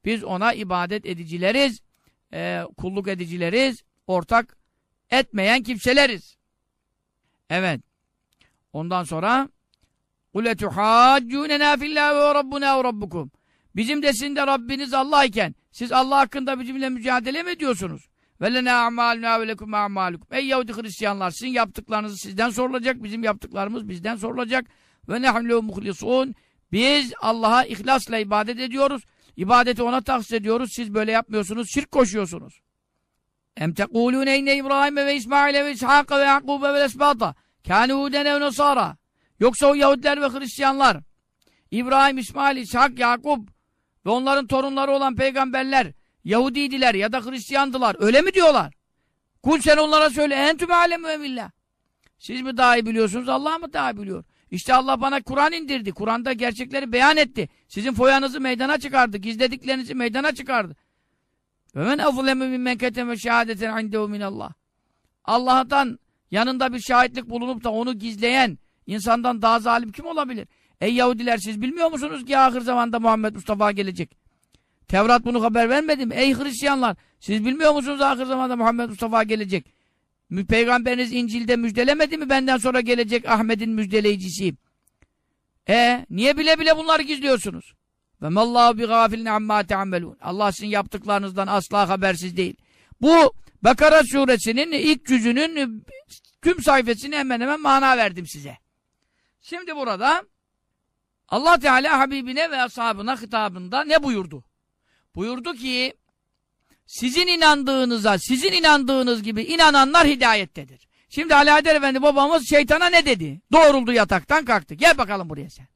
Speaker 2: biz ona ibadet edicileriz e, kulluk edicileriz ortak etmeyen kimseleriz. Evet. Ondan sonra قُلَ تُحَاجُّونَنَا فِي اللّٰهِ وَرَبُّنَا وَرَبُّكُمْ Bizim de sizin de Rabbiniz Allah iken siz Allah hakkında bizimle mücadele mi ediyorsunuz? وَلَنَا اَعْمَالُنَا وَلَكُمْ اَعْمَالُكُمْ Ey Yahudi Hristiyanlar sizin yaptıklarınız sizden sorulacak, bizim yaptıklarımız bizden sorulacak. Ve nehlu muhlisun. Biz Allah'a ihlasla ibadet ediyoruz. İbadeti ona tahsis ediyoruz. Siz böyle yapmıyorsunuz. Şirk koşuyorsunuz. Em tekulûne inne İbrahim ve İsmail ve İshak ve Yakub ve Esbata kâne huden ev nasara. Yoksa o Yahudiler ve Hristiyanlar İbrahim, İsmail, İshak, Yakup ve onların torunları olan peygamberler Yahudiydiler ya da Hristiyandılar. Öyle mi diyorlar? Kul sen onlara söyle. Entüm alemu emillah. Siz mi daha iyi biliyorsunuz? Allah mı daha iyi biliyor? İşte Allah bana Kur'an indirdi. Kur'an'da gerçekleri beyan etti. Sizin foyanızı meydana çıkardı. Gizlediklerinizi meydana çıkardı. Ve men azlemu mimmen keteme şehadeten indehu minallah. Allah'tan yanında bir şahitlik bulunup da onu gizleyen insandan daha zalim kim olabilir? Ey Yahudiler siz bilmiyor musunuz ki ahir zamanda Muhammed Mustafa gelecek? Tevrat bunu haber vermedi mi? Ey Hristiyanlar siz bilmiyor musunuz ahir zamanda Muhammed Mustafa gelecek? Peygamberiniz İncil'de müjdelemedi mi benden sonra gelecek Ahmet'in müjdeleyicisiyim? E niye bile bile bunları gizliyorsunuz? Ve mallahu bi gafilin amma teammelun. Allah sizin yaptıklarınızdan asla habersiz değil. Bu Bakara suresinin ilk cüzünün tüm sayfasını hemen hemen mana verdim size. Şimdi burada Allah Teala Habibine ve ashabına hitabında ne buyurdu? Buyurdu ki sizin inandığınıza, sizin inandığınız gibi inananlar hidayettedir. Şimdi Ali Haydar Efendi babamız şeytana ne dedi? Doğruldu yataktan kalktı. Gel bakalım buraya sen.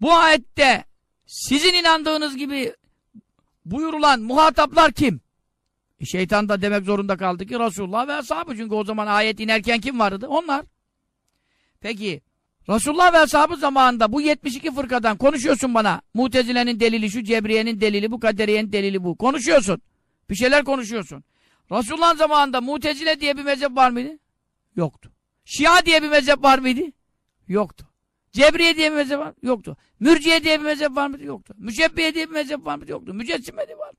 Speaker 2: Bu ayette sizin inandığınız gibi buyurulan muhataplar kim? E şeytan da demek zorunda kaldı ki Resulullah ve ashabı. Çünkü o zaman ayet inerken kim vardı? Onlar. Peki Resulullah ve ashabı zamanında bu 72 fırkadan konuşuyorsun bana. Mutezile'nin delili şu, Cebriye'nin delili bu, Kaderiye'nin delili bu. Konuşuyorsun. Bir şeyler konuşuyorsun. Resulullah zamanında Mutezile diye bir mezhep var mıydı? Yoktu. Şia diye bir mezhep var mıydı? Yoktu. Cebriye diye bir mezhep var mı? Yoktu. Mürciye diye bir mezhep var mıydı? Yoktu. Müşebbiye diye bir mezhep var mıydı? Yoktu. Mücessime diye var mı?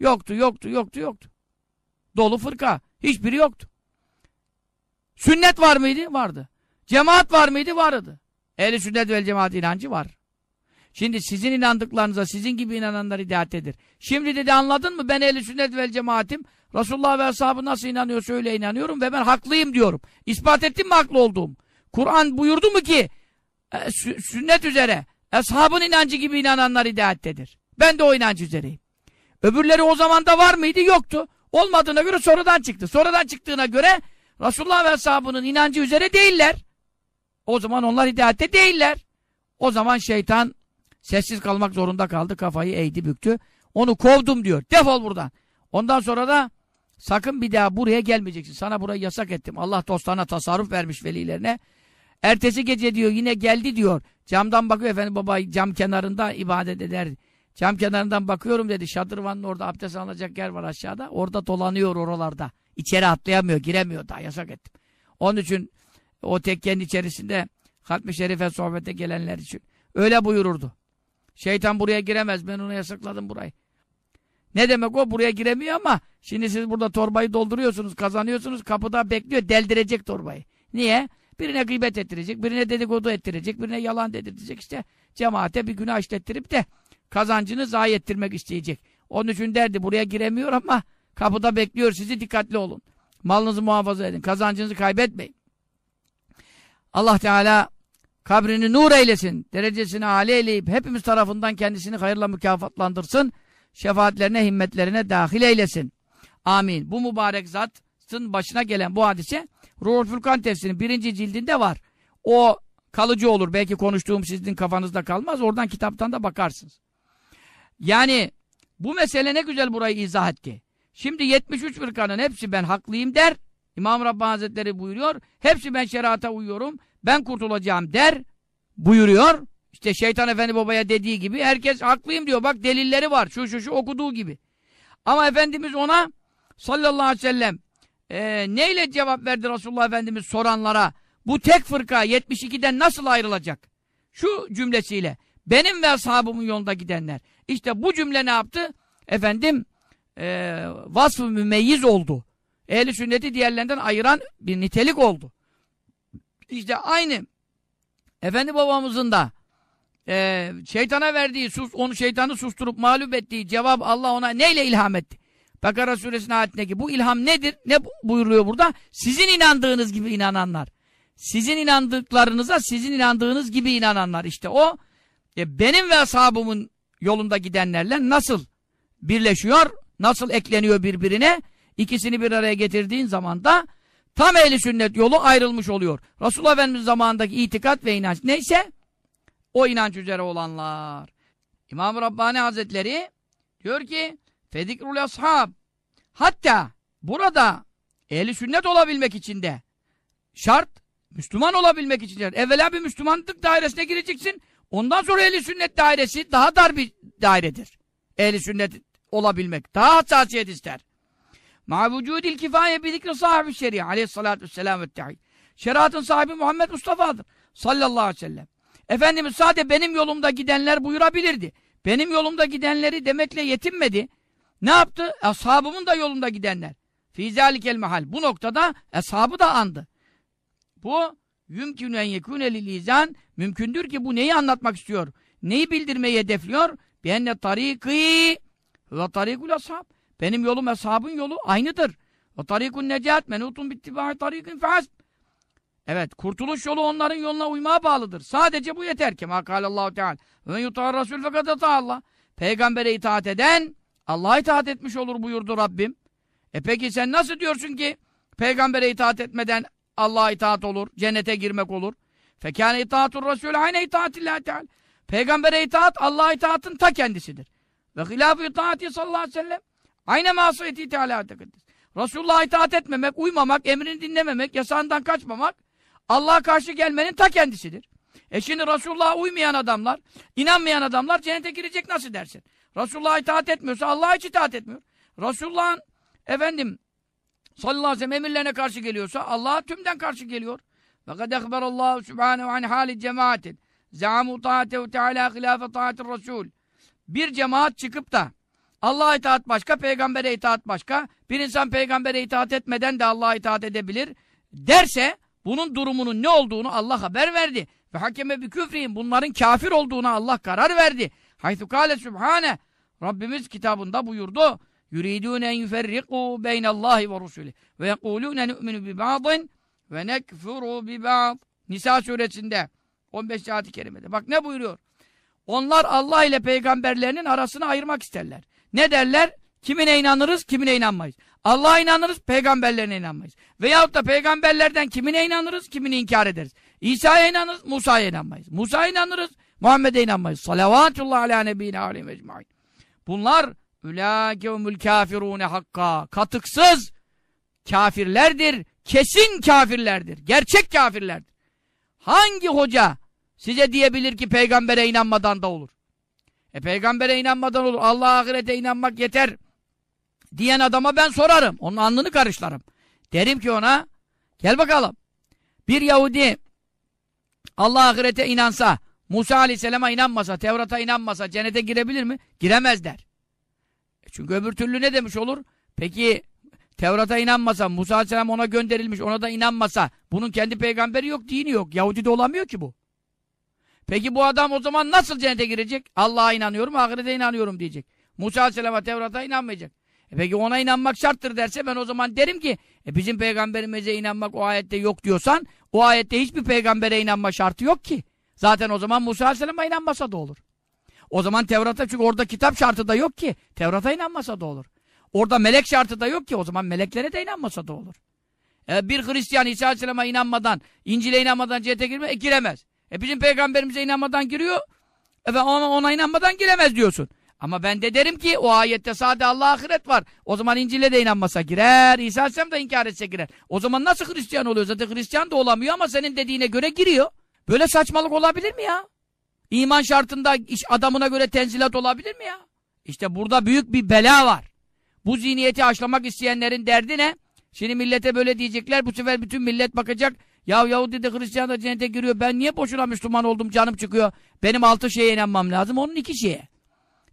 Speaker 2: Yoktu, yoktu, yoktu, yoktu. Dolu fırka. Hiçbiri yoktu. Sünnet var mıydı? Vardı. Cemaat var mıydı? Vardı. Ehli sünnet vel cemaat inancı var. Şimdi sizin inandıklarınıza sizin gibi inananlar hidayetedir. Şimdi dedi anladın mı? Ben ehl sünnet vel cemaatim. Resulullah ve ashabı nasıl inanıyorsa öyle inanıyorum ve ben haklıyım diyorum. İspat ettim mi haklı olduğum? Kur'an buyurdu mu ki e, sü sünnet üzere ashabın inancı gibi inananlar hidayettedir. Ben de o inanç üzereyim. Öbürleri o zaman da var mıydı? Yoktu. Olmadığına göre sonradan çıktı. Sonradan çıktığına göre Resulullah ve ashabının inancı üzere değiller. O zaman onlar hidayette değiller. O zaman şeytan sessiz kalmak zorunda kaldı. Kafayı eğdi büktü. Onu kovdum diyor. Defol buradan. Ondan sonra da sakın bir daha buraya gelmeyeceksin. Sana burayı yasak ettim. Allah dostlarına tasarruf vermiş velilerine. Ertesi gece diyor yine geldi diyor. Camdan bakıyor efendim baba cam kenarında ibadet eder. Cam kenarından bakıyorum dedi. Şadırvanın orada abdest alacak yer var aşağıda. Orada dolanıyor oralarda. İçeri atlayamıyor, giremiyor daha yasak ettim. Onun için o tekkenin içerisinde Hatmi Şerif'e sohbete gelenler için öyle buyururdu. Şeytan buraya giremez. Ben ona yasakladım burayı. Ne demek o? Buraya giremiyor ama şimdi siz burada torbayı dolduruyorsunuz, kazanıyorsunuz. Kapıda bekliyor. Deldirecek torbayı. Niye? Birine gıybet ettirecek, birine dedikodu ettirecek, birine yalan dedirtecek. işte cemaate bir günah işlettirip de kazancını zayi ettirmek isteyecek. Onun için derdi buraya giremiyor ama kapıda bekliyor sizi dikkatli olun. Malınızı muhafaza edin. Kazancınızı kaybetmeyin. Allah Teala kabrini nur eylesin. Derecesini âli eyleyip hepimiz tarafından kendisini hayırla mükafatlandırsın. Şefaatlerine, himmetlerine dahil eylesin. Amin. Bu mübarek zatın başına gelen bu hadise Ruhul Furkan tefsirinin birinci cildinde var. O kalıcı olur. Belki konuştuğum sizin kafanızda kalmaz. Oradan kitaptan da bakarsınız. Yani bu mesele ne güzel burayı izah etti. Şimdi 73 fırkanın hepsi ben haklıyım der. İmam Rabbani Hazretleri buyuruyor. Hepsi ben şerata uyuyorum. Ben kurtulacağım der. Buyuruyor. İşte şeytan efendi babaya dediği gibi herkes haklıyım diyor. Bak delilleri var. Şu şu şu okuduğu gibi. Ama Efendimiz ona sallallahu aleyhi ve sellem e, neyle cevap verdi Resulullah Efendimiz soranlara? Bu tek fırka 72'den nasıl ayrılacak? Şu cümlesiyle. Benim ve ashabımın yolunda gidenler. İşte bu cümle ne yaptı? Efendim e, vasf-ı mümeyyiz oldu. Ehli sünneti diğerlerinden ayıran bir nitelik oldu. İşte aynı Efendi babamızın da e, şeytana verdiği sus, onu şeytanı susturup mağlup ettiği cevap Allah ona neyle ilham etti? Bakara suresinin ayetindeki bu ilham nedir? Ne buyuruyor burada? Sizin inandığınız gibi inananlar. Sizin inandıklarınıza sizin inandığınız gibi inananlar. İşte o e, benim ve ashabımın yolunda gidenlerle nasıl birleşiyor? Nasıl ekleniyor birbirine? İkisini bir araya getirdiğin zaman da tam ehli sünnet yolu ayrılmış oluyor. Resulullah Efendimiz zamanındaki itikat ve inanç neyse o inanç üzere olanlar. İmam-ı Rabbani Hazretleri diyor ki Fedikrul ashab hatta burada ehli sünnet olabilmek için de şart Müslüman olabilmek için de evvela bir Müslümanlık dairesine gireceksin. Ondan sonra ehli sünnet dairesi daha dar bir dairedir. Ehli sünnet olabilmek daha hassasiyet ister. Ma vücudil kifaye bi zikri sahibi şeria aleyhissalatü vesselam ve te'id. Şeriatın sahibi Muhammed Mustafa'dır. Sallallahu aleyhi ve sellem. Efendimiz sadece benim yolumda gidenler buyurabilirdi. Benim yolumda gidenleri demekle yetinmedi. Ne yaptı? Ashabımın da yolunda gidenler. Fî zâlikel mehal. Bu noktada ashabı da andı. Bu yümkünü en yekûne lil mümkündür ki bu neyi anlatmak istiyor? Neyi bildirmeyi hedefliyor? Bienne tarîkî ve tarîkul ashab. Benim yolum ashabın yolu aynıdır. Ve tarîkun necat menutun bittibâhi tarîkin fehasb. Evet, kurtuluş yolu onların yoluna uymaya bağlıdır. Sadece bu yeter ki. Mâkâlallahu Teala. Ve yutâ Rasul fakat Allah. Peygambere itaat eden Allah'a itaat etmiş olur buyurdu Rabbim. E peki sen nasıl diyorsun ki peygambere itaat etmeden Allah'a itaat olur, cennete girmek olur? Fekâne itaatur Rasul ayne itaatillâhi Teala. Peygambere itaat Allah'a itaatın ta kendisidir. Ve hilâfı itaati sallallahu aleyhi ve sellem ayne masiyeti Teala tekaddes. Resulullah'a itaat etmemek, uymamak, emrini dinlememek, yasağından kaçmamak Allah'a karşı gelmenin ta kendisidir. E şimdi Resulullah'a uymayan adamlar, inanmayan adamlar cennete girecek nasıl dersin? Resulullah'a itaat etmiyorsa Allah'a hiç itaat etmiyor. Resulullah'ın efendim sallallahu aleyhi ve sellem emirlerine karşı geliyorsa Allah'a tümden karşı geliyor. Ve kad ekberallahu subhanehu an hali cemaatin zâmu taatehu teâlâ hilâfe taatir Resul. Bir cemaat çıkıp da Allah'a itaat başka, peygambere itaat başka. Bir insan peygambere itaat etmeden de Allah'a itaat edebilir derse bunun durumunun ne olduğunu Allah haber verdi. Ve hakeme bi küfrihim. Bunların kafir olduğuna Allah karar verdi. Haythu kâle sübhane. Rabbimiz kitabında buyurdu. Yuridûne en yuferrikû beynallahi ve rusulih. Ve yekulûne nu'minu bi ba'din ve nekfuru bi ba'd. Nisa suresinde 15 ayet-i kerimede. Bak ne buyuruyor? Onlar Allah ile peygamberlerinin arasını ayırmak isterler. Ne derler? Kimine inanırız, kimine inanmayız. Allah'a inanırız, peygamberlerine inanmayız. Veyahut da peygamberlerden kimine inanırız, kimini inkar ederiz. İsa'ya inanırız, Musa'ya inanmayız. Musa'ya inanırız, Muhammed'e inanmayız. Salavatullah ala nebine aleyhi ecmain. Bunlar ülâkeumul kafirûne hakka. Katıksız kafirlerdir. Kesin kafirlerdir. Gerçek kafirlerdir. Hangi hoca size diyebilir ki peygambere inanmadan da olur? E peygambere inanmadan olur. Allah ahirete inanmak yeter. Diyen adama ben sorarım. Onun alnını karışlarım. Derim ki ona gel bakalım. Bir Yahudi Allah ahirete inansa, Musa aleyhisselama inanmasa, Tevrat'a inanmasa cennete girebilir mi? Giremez der. E çünkü öbür türlü ne demiş olur? Peki Tevrat'a inanmasa, Musa aleyhisselam ona gönderilmiş, ona da inanmasa, bunun kendi peygamberi yok, dini yok. Yahudi de olamıyor ki bu. Peki bu adam o zaman nasıl cennete girecek? Allah'a inanıyorum, ahirete inanıyorum diyecek. Musa aleyhisselama, Tevrat'a inanmayacak. E peki ona inanmak şarttır derse ben o zaman derim ki e bizim peygamberimize inanmak o ayette yok diyorsan o ayette hiçbir peygambere inanma şartı yok ki. Zaten o zaman Musa Aleyhisselam'a inanmasa da olur. O zaman Tevrat'a çünkü orada kitap şartı da yok ki. Tevrat'a inanmasa da olur. Orada melek şartı da yok ki. O zaman meleklere de inanmasa da olur. E bir Hristiyan İsa Aleyhisselam'a inanmadan, İncil'e inanmadan cennete girme, e, giremez. E bizim peygamberimize inanmadan giriyor. E ona, ona inanmadan giremez diyorsun. Ama ben de derim ki o ayette sade Allah ahiret var. O zaman İncil'e de inanmasa girer. İsa Aleyhisselam da inkar etse girer. O zaman nasıl Hristiyan oluyor? Zaten Hristiyan da olamıyor ama senin dediğine göre giriyor. Böyle saçmalık olabilir mi ya? İman şartında iş adamına göre tenzilat olabilir mi ya? İşte burada büyük bir bela var. Bu zihniyeti aşlamak isteyenlerin derdi ne? Şimdi millete böyle diyecekler. Bu sefer bütün millet bakacak. Ya Yahudi de Hristiyan da cennete giriyor. Ben niye boşuna Müslüman oldum canım çıkıyor. Benim altı şeye inanmam lazım. Onun iki şeye.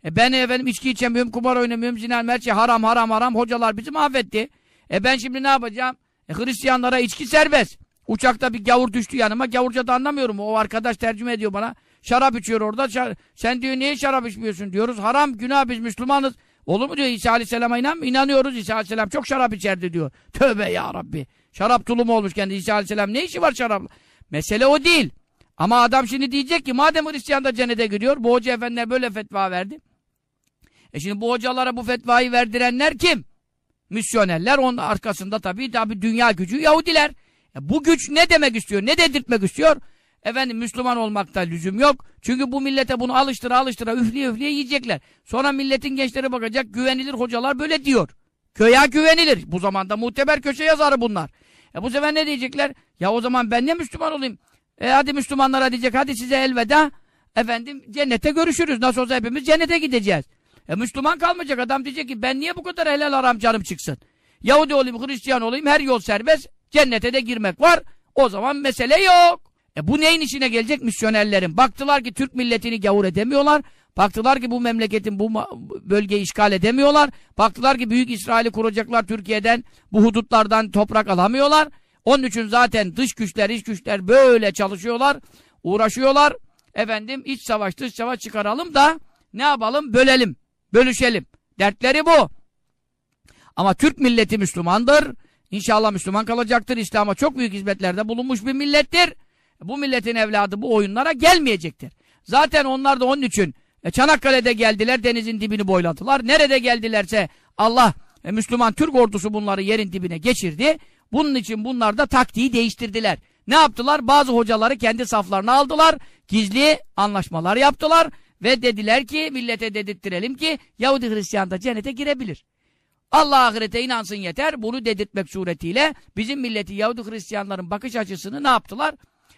Speaker 2: E ben efendim içki içemiyorum, kumar oynamıyorum, zina, her haram haram haram. Hocalar bizi mahvetti. E ben şimdi ne yapacağım? E Hristiyanlara içki serbest. Uçakta bir gavur düştü yanıma. Gavurca da anlamıyorum. O arkadaş tercüme ediyor bana. Şarap içiyor orada. Şar Sen diyor niye şarap içmiyorsun diyoruz. Haram, günah biz Müslümanız. Olur mu diyor İsa Aleyhisselam'a inan mı? İnanıyoruz İsa Aleyhisselam çok şarap içerdi diyor. Tövbe ya Rabbi. Şarap tulumu olmuş kendi İsa Aleyhisselam. Ne işi var şarapla? Mesele o değil. Ama adam şimdi diyecek ki madem Hristiyan da cennete giriyor. Bu hoca efendiler böyle fetva verdi. E şimdi bu hocalara bu fetvayı verdirenler kim? Misyonerler. Onun arkasında tabii tabii dünya gücü Yahudiler. E bu güç ne demek istiyor? Ne dedirtmek istiyor? Efendim Müslüman olmakta lüzum yok. Çünkü bu millete bunu alıştıra alıştıra üfleye üfleye yiyecekler. Sonra milletin gençleri bakacak güvenilir hocalar böyle diyor. Köye güvenilir. Bu zamanda muteber köşe yazarı bunlar. E bu sefer ne diyecekler? Ya o zaman ben ne Müslüman olayım? E hadi Müslümanlara diyecek hadi size elveda. Efendim cennete görüşürüz. Nasıl olsa hepimiz cennete gideceğiz. E Müslüman kalmayacak adam diyecek ki ben niye bu kadar helal aram canım çıksın? Yahudi olayım, Hristiyan olayım her yol serbest. Cennete de girmek var. O zaman mesele yok. E bu neyin işine gelecek? Misyonerlerin. Baktılar ki Türk milletini gavur edemiyorlar. Baktılar ki bu memleketin bu bölgeyi işgal edemiyorlar. Baktılar ki Büyük İsrail'i kuracaklar Türkiye'den. Bu hudutlardan toprak alamıyorlar. Onun için zaten dış güçler, iç güçler böyle çalışıyorlar. Uğraşıyorlar. Efendim iç savaş, dış savaş çıkaralım da ne yapalım? Bölelim. Bölüşelim. Dertleri bu. Ama Türk milleti Müslümandır. İnşallah Müslüman kalacaktır. İslam'a çok büyük hizmetlerde bulunmuş bir millettir. Bu milletin evladı bu oyunlara gelmeyecektir. Zaten onlar da onun için e, Çanakkale'de geldiler, denizin dibini boyladılar. Nerede geldilerse Allah, e, Müslüman Türk ordusu bunları yerin dibine geçirdi. Bunun için bunlar da taktiği değiştirdiler. Ne yaptılar? Bazı hocaları kendi saflarına aldılar. Gizli anlaşmalar yaptılar. Ve dediler ki millete dedirttirelim ki Yahudi Hristiyan da cennete girebilir. Allah ahirete inansın yeter. Bunu dedirtmek suretiyle bizim milleti Yahudi Hristiyanların bakış açısını ne yaptılar?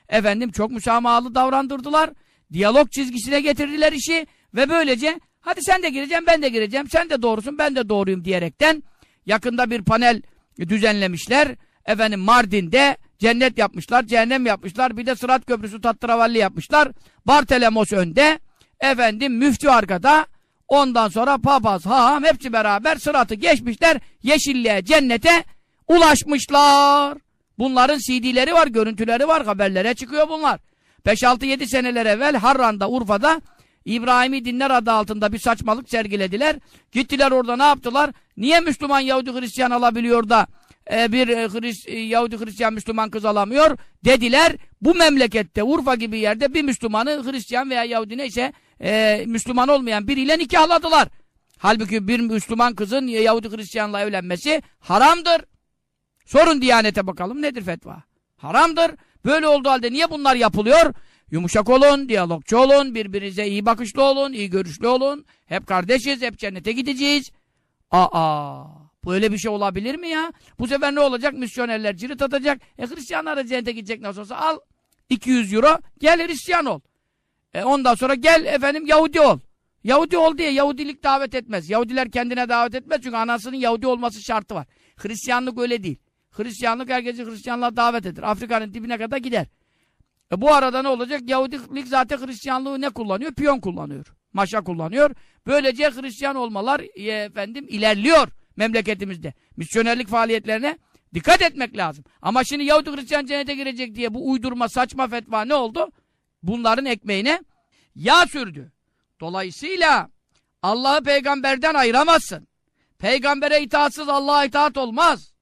Speaker 2: Efendim çok müsamahalı davrandırdılar. Diyalog çizgisine getirdiler işi ve böylece hadi sen de gireceğim ben de gireceğim sen de doğrusun ben de doğruyum diyerekten yakında bir panel düzenlemişler. Efendim Mardin'de cennet yapmışlar, cehennem yapmışlar. Bir de Sırat Köprüsü Tattıravalli yapmışlar. Bartelemos önde, efendim müftü arkada. Ondan sonra papaz, haham hepsi beraber sıratı geçmişler. Yeşilliğe, cennete ulaşmışlar. Bunların CD'leri var, görüntüleri var, haberlere çıkıyor bunlar. 5-6-7 seneler evvel Harran'da, Urfa'da İbrahimi dinler adı altında bir saçmalık sergilediler. Gittiler orada ne yaptılar? Niye Müslüman Yahudi Hristiyan alabiliyor da e, bir e, Hris, e, Yahudi Hristiyan Müslüman kız alamıyor dediler. Bu memlekette Urfa gibi yerde bir Müslümanı Hristiyan veya Yahudi neyse e, Müslüman olmayan biriyle nikahladılar. Halbuki bir Müslüman kızın Yahudi Hristiyanla evlenmesi haramdır. Sorun Diyanete bakalım nedir fetva? Haramdır. Böyle olduğu halde niye bunlar yapılıyor? Yumuşak olun, diyalogçu olun, birbirinize iyi bakışlı olun, iyi görüşlü olun. Hep kardeşiz, hep cennete gideceğiz. Aa, böyle bir şey olabilir mi ya? Bu sefer ne olacak? Misyonerler cirit atacak. E Hristiyanlar da cennete gidecek nasıl olsa. Al 200 euro, gel Hristiyan ol. E ondan sonra gel efendim Yahudi ol. Yahudi ol diye Yahudilik davet etmez. Yahudiler kendine davet etmez çünkü anasının Yahudi olması şartı var. Hristiyanlık öyle değil. Hristiyanlık herkesi Hristiyanlığa davet eder. Afrika'nın dibine kadar gider. E bu arada ne olacak? Yahudilik zaten Hristiyanlığı ne kullanıyor? Piyon kullanıyor. Maşa kullanıyor. Böylece Hristiyan olmalar e, efendim ilerliyor memleketimizde. Misyonerlik faaliyetlerine dikkat etmek lazım. Ama şimdi Yahudi Hristiyan cennete girecek diye bu uydurma saçma fetva ne oldu? Bunların ekmeğine yağ sürdü. Dolayısıyla Allah'ı peygamberden ayıramazsın. Peygambere itaatsız Allah'a itaat olmaz.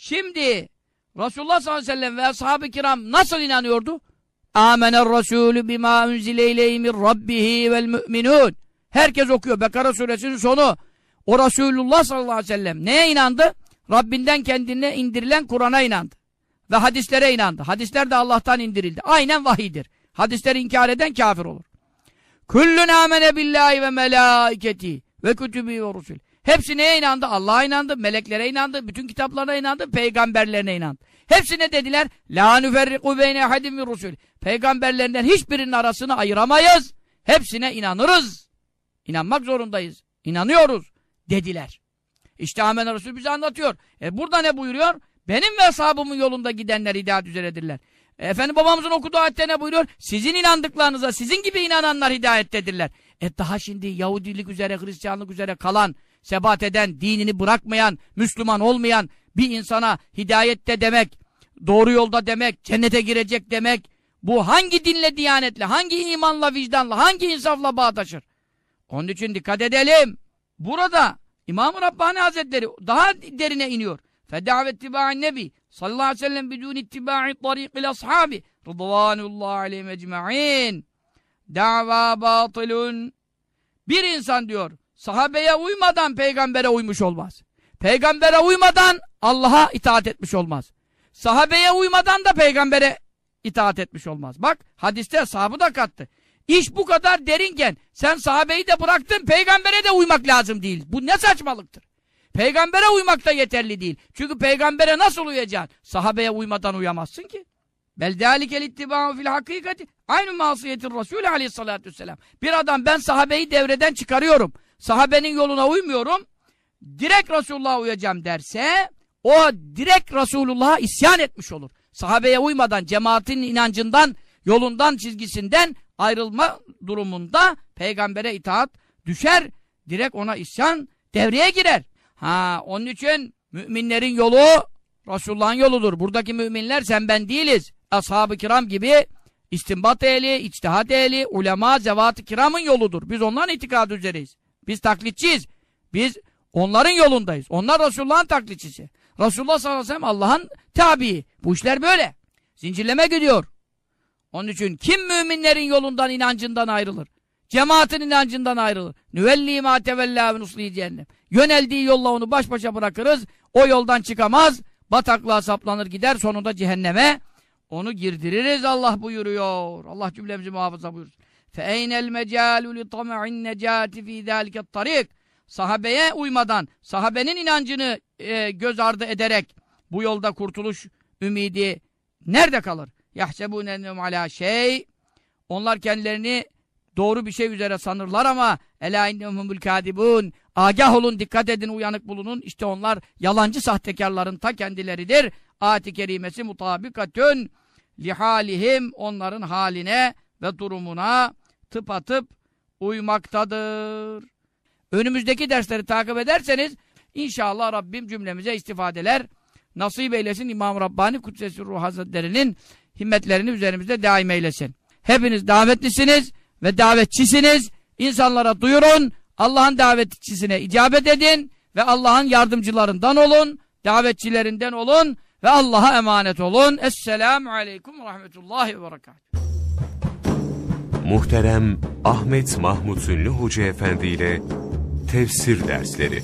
Speaker 2: Şimdi Resulullah sallallahu aleyhi ve sellem ve ashab-ı kiram nasıl inanıyordu? Amener Resulü bima unzile ileyhi min rabbihi vel müminun. Herkes okuyor. Bekara suresinin sonu. O Resulullah sallallahu aleyhi ve sellem neye inandı? Rabbinden kendine indirilen Kur'an'a inandı. Ve hadislere inandı. Hadisler de Allah'tan indirildi. Aynen vahidir. Hadisleri inkar eden kafir olur. Kullun amene billahi ve melaiketi ve kütübü ve rusul. Hepsi neye inandı? Allah'a inandı, meleklere inandı, bütün kitaplarına inandı, peygamberlerine inandı. Hepsine dediler, la nüferriku beyne hadim min rusul. Peygamberlerinden hiçbirinin arasını ayıramayız. Hepsine inanırız. İnanmak zorundayız. İnanıyoruz dediler. İşte Amen Resul bize anlatıyor. E burada ne buyuruyor? Benim ve ashabımın yolunda gidenler hidayet üzeredirler. E, efendim babamızın okuduğu ayette ne buyuruyor? Sizin inandıklarınıza sizin gibi inananlar hidayettedirler. E daha şimdi Yahudilik üzere, Hristiyanlık üzere kalan, sebat eden, dinini bırakmayan, Müslüman olmayan bir insana hidayette demek, doğru yolda demek, cennete girecek demek, bu hangi dinle, diyanetle, hangi imanla, vicdanla, hangi insafla bağdaşır? Onun için dikkat edelim. Burada İmam-ı Rabbani Hazretleri daha derine iniyor. فَدَعْوَ اتِّبَاعِ nebi sallallahu aleyhi ve sellem bidûn ittiba'i tariqil ashabi rıdvanullahi aleyhim ecma'in da'va batılun bir insan diyor sahabeye uymadan peygambere uymuş olmaz. Peygambere uymadan Allah'a itaat etmiş olmaz. Sahabeye uymadan da peygambere itaat etmiş olmaz. Bak hadiste sahabı da kattı. İş bu kadar derinken sen sahabeyi de bıraktın peygambere de uymak lazım değil. Bu ne saçmalıktır. Peygambere uymak da yeterli değil. Çünkü peygambere nasıl uyacaksın? Sahabeye uymadan uyamazsın ki. Bel dâlikel ittibâhu fil hakikati aynı masiyetin Resulü aleyhissalâtu vesselam. Bir adam ben sahabeyi devreden çıkarıyorum. Sahabenin yoluna uymuyorum. Direkt Resulullah'a uyacağım derse o direkt Resulullah'a isyan etmiş olur. Sahabeye uymadan, cemaatin inancından, yolundan, çizgisinden ayrılma durumunda peygambere itaat düşer. Direkt ona isyan devreye girer. Ha onun için müminlerin yolu Resulullah'ın yoludur. Buradaki müminler sen ben değiliz. Ashab-ı kiram gibi istinbat ehli, içtihat ehli, ulema, zevat-ı kiramın yoludur. Biz onların itikadı üzereyiz. Biz taklitçiyiz. Biz onların yolundayız. Onlar Resulullah'ın taklitçisi. Resulullah sallallahu aleyhi ve sellem Allah'ın tabi. Bu işler böyle. Zincirleme gidiyor. Onun için kim müminlerin yolundan, inancından ayrılır? Cemaatin inancından ayrılır. Nüvelli ma tevella cehennem. Yöneldiği yolla onu baş başa bırakırız. O yoldan çıkamaz. Bataklığa saplanır gider sonunda cehenneme. Onu girdiririz Allah buyuruyor. Allah cümlemizi muhafaza buyursun. فَاَيْنَ الْمَجَالُ لِطَمَعِ النَّجَاتِ ف۪ي ذَٰلِكَ الطَّرِيقِ Sahabeye uymadan, sahabenin inancını e, göz ardı ederek bu yolda kurtuluş ümidi nerede kalır? يَحْسَبُونَ اَنَّهُمْ عَلَى şey. Onlar kendilerini doğru bir şey üzere sanırlar ama ela innehumul kadibun. Agah olun, dikkat edin, uyanık bulunun. İşte onlar yalancı sahtekarların ta kendileridir. Ayet-i kerimesi mutabikatün lihalihim onların haline ve durumuna tıpatıp uymaktadır. Önümüzdeki dersleri takip ederseniz inşallah Rabbim cümlemize istifadeler nasip eylesin İmam Rabbani Kudsesi Ruh Hazretleri'nin himmetlerini üzerimizde daim eylesin. Hepiniz davetlisiniz ve davetçisiniz. İnsanlara duyurun. Allah'ın davetçisine icabet edin ve Allah'ın yardımcılarından olun, davetçilerinden olun ve Allah'a emanet olun. Esselamu aleyküm ve rahmetullahi ve berekatuhu.
Speaker 1: Muhterem Ahmet Mahmut Ünlü Hoca Efendi ile Tefsir Dersleri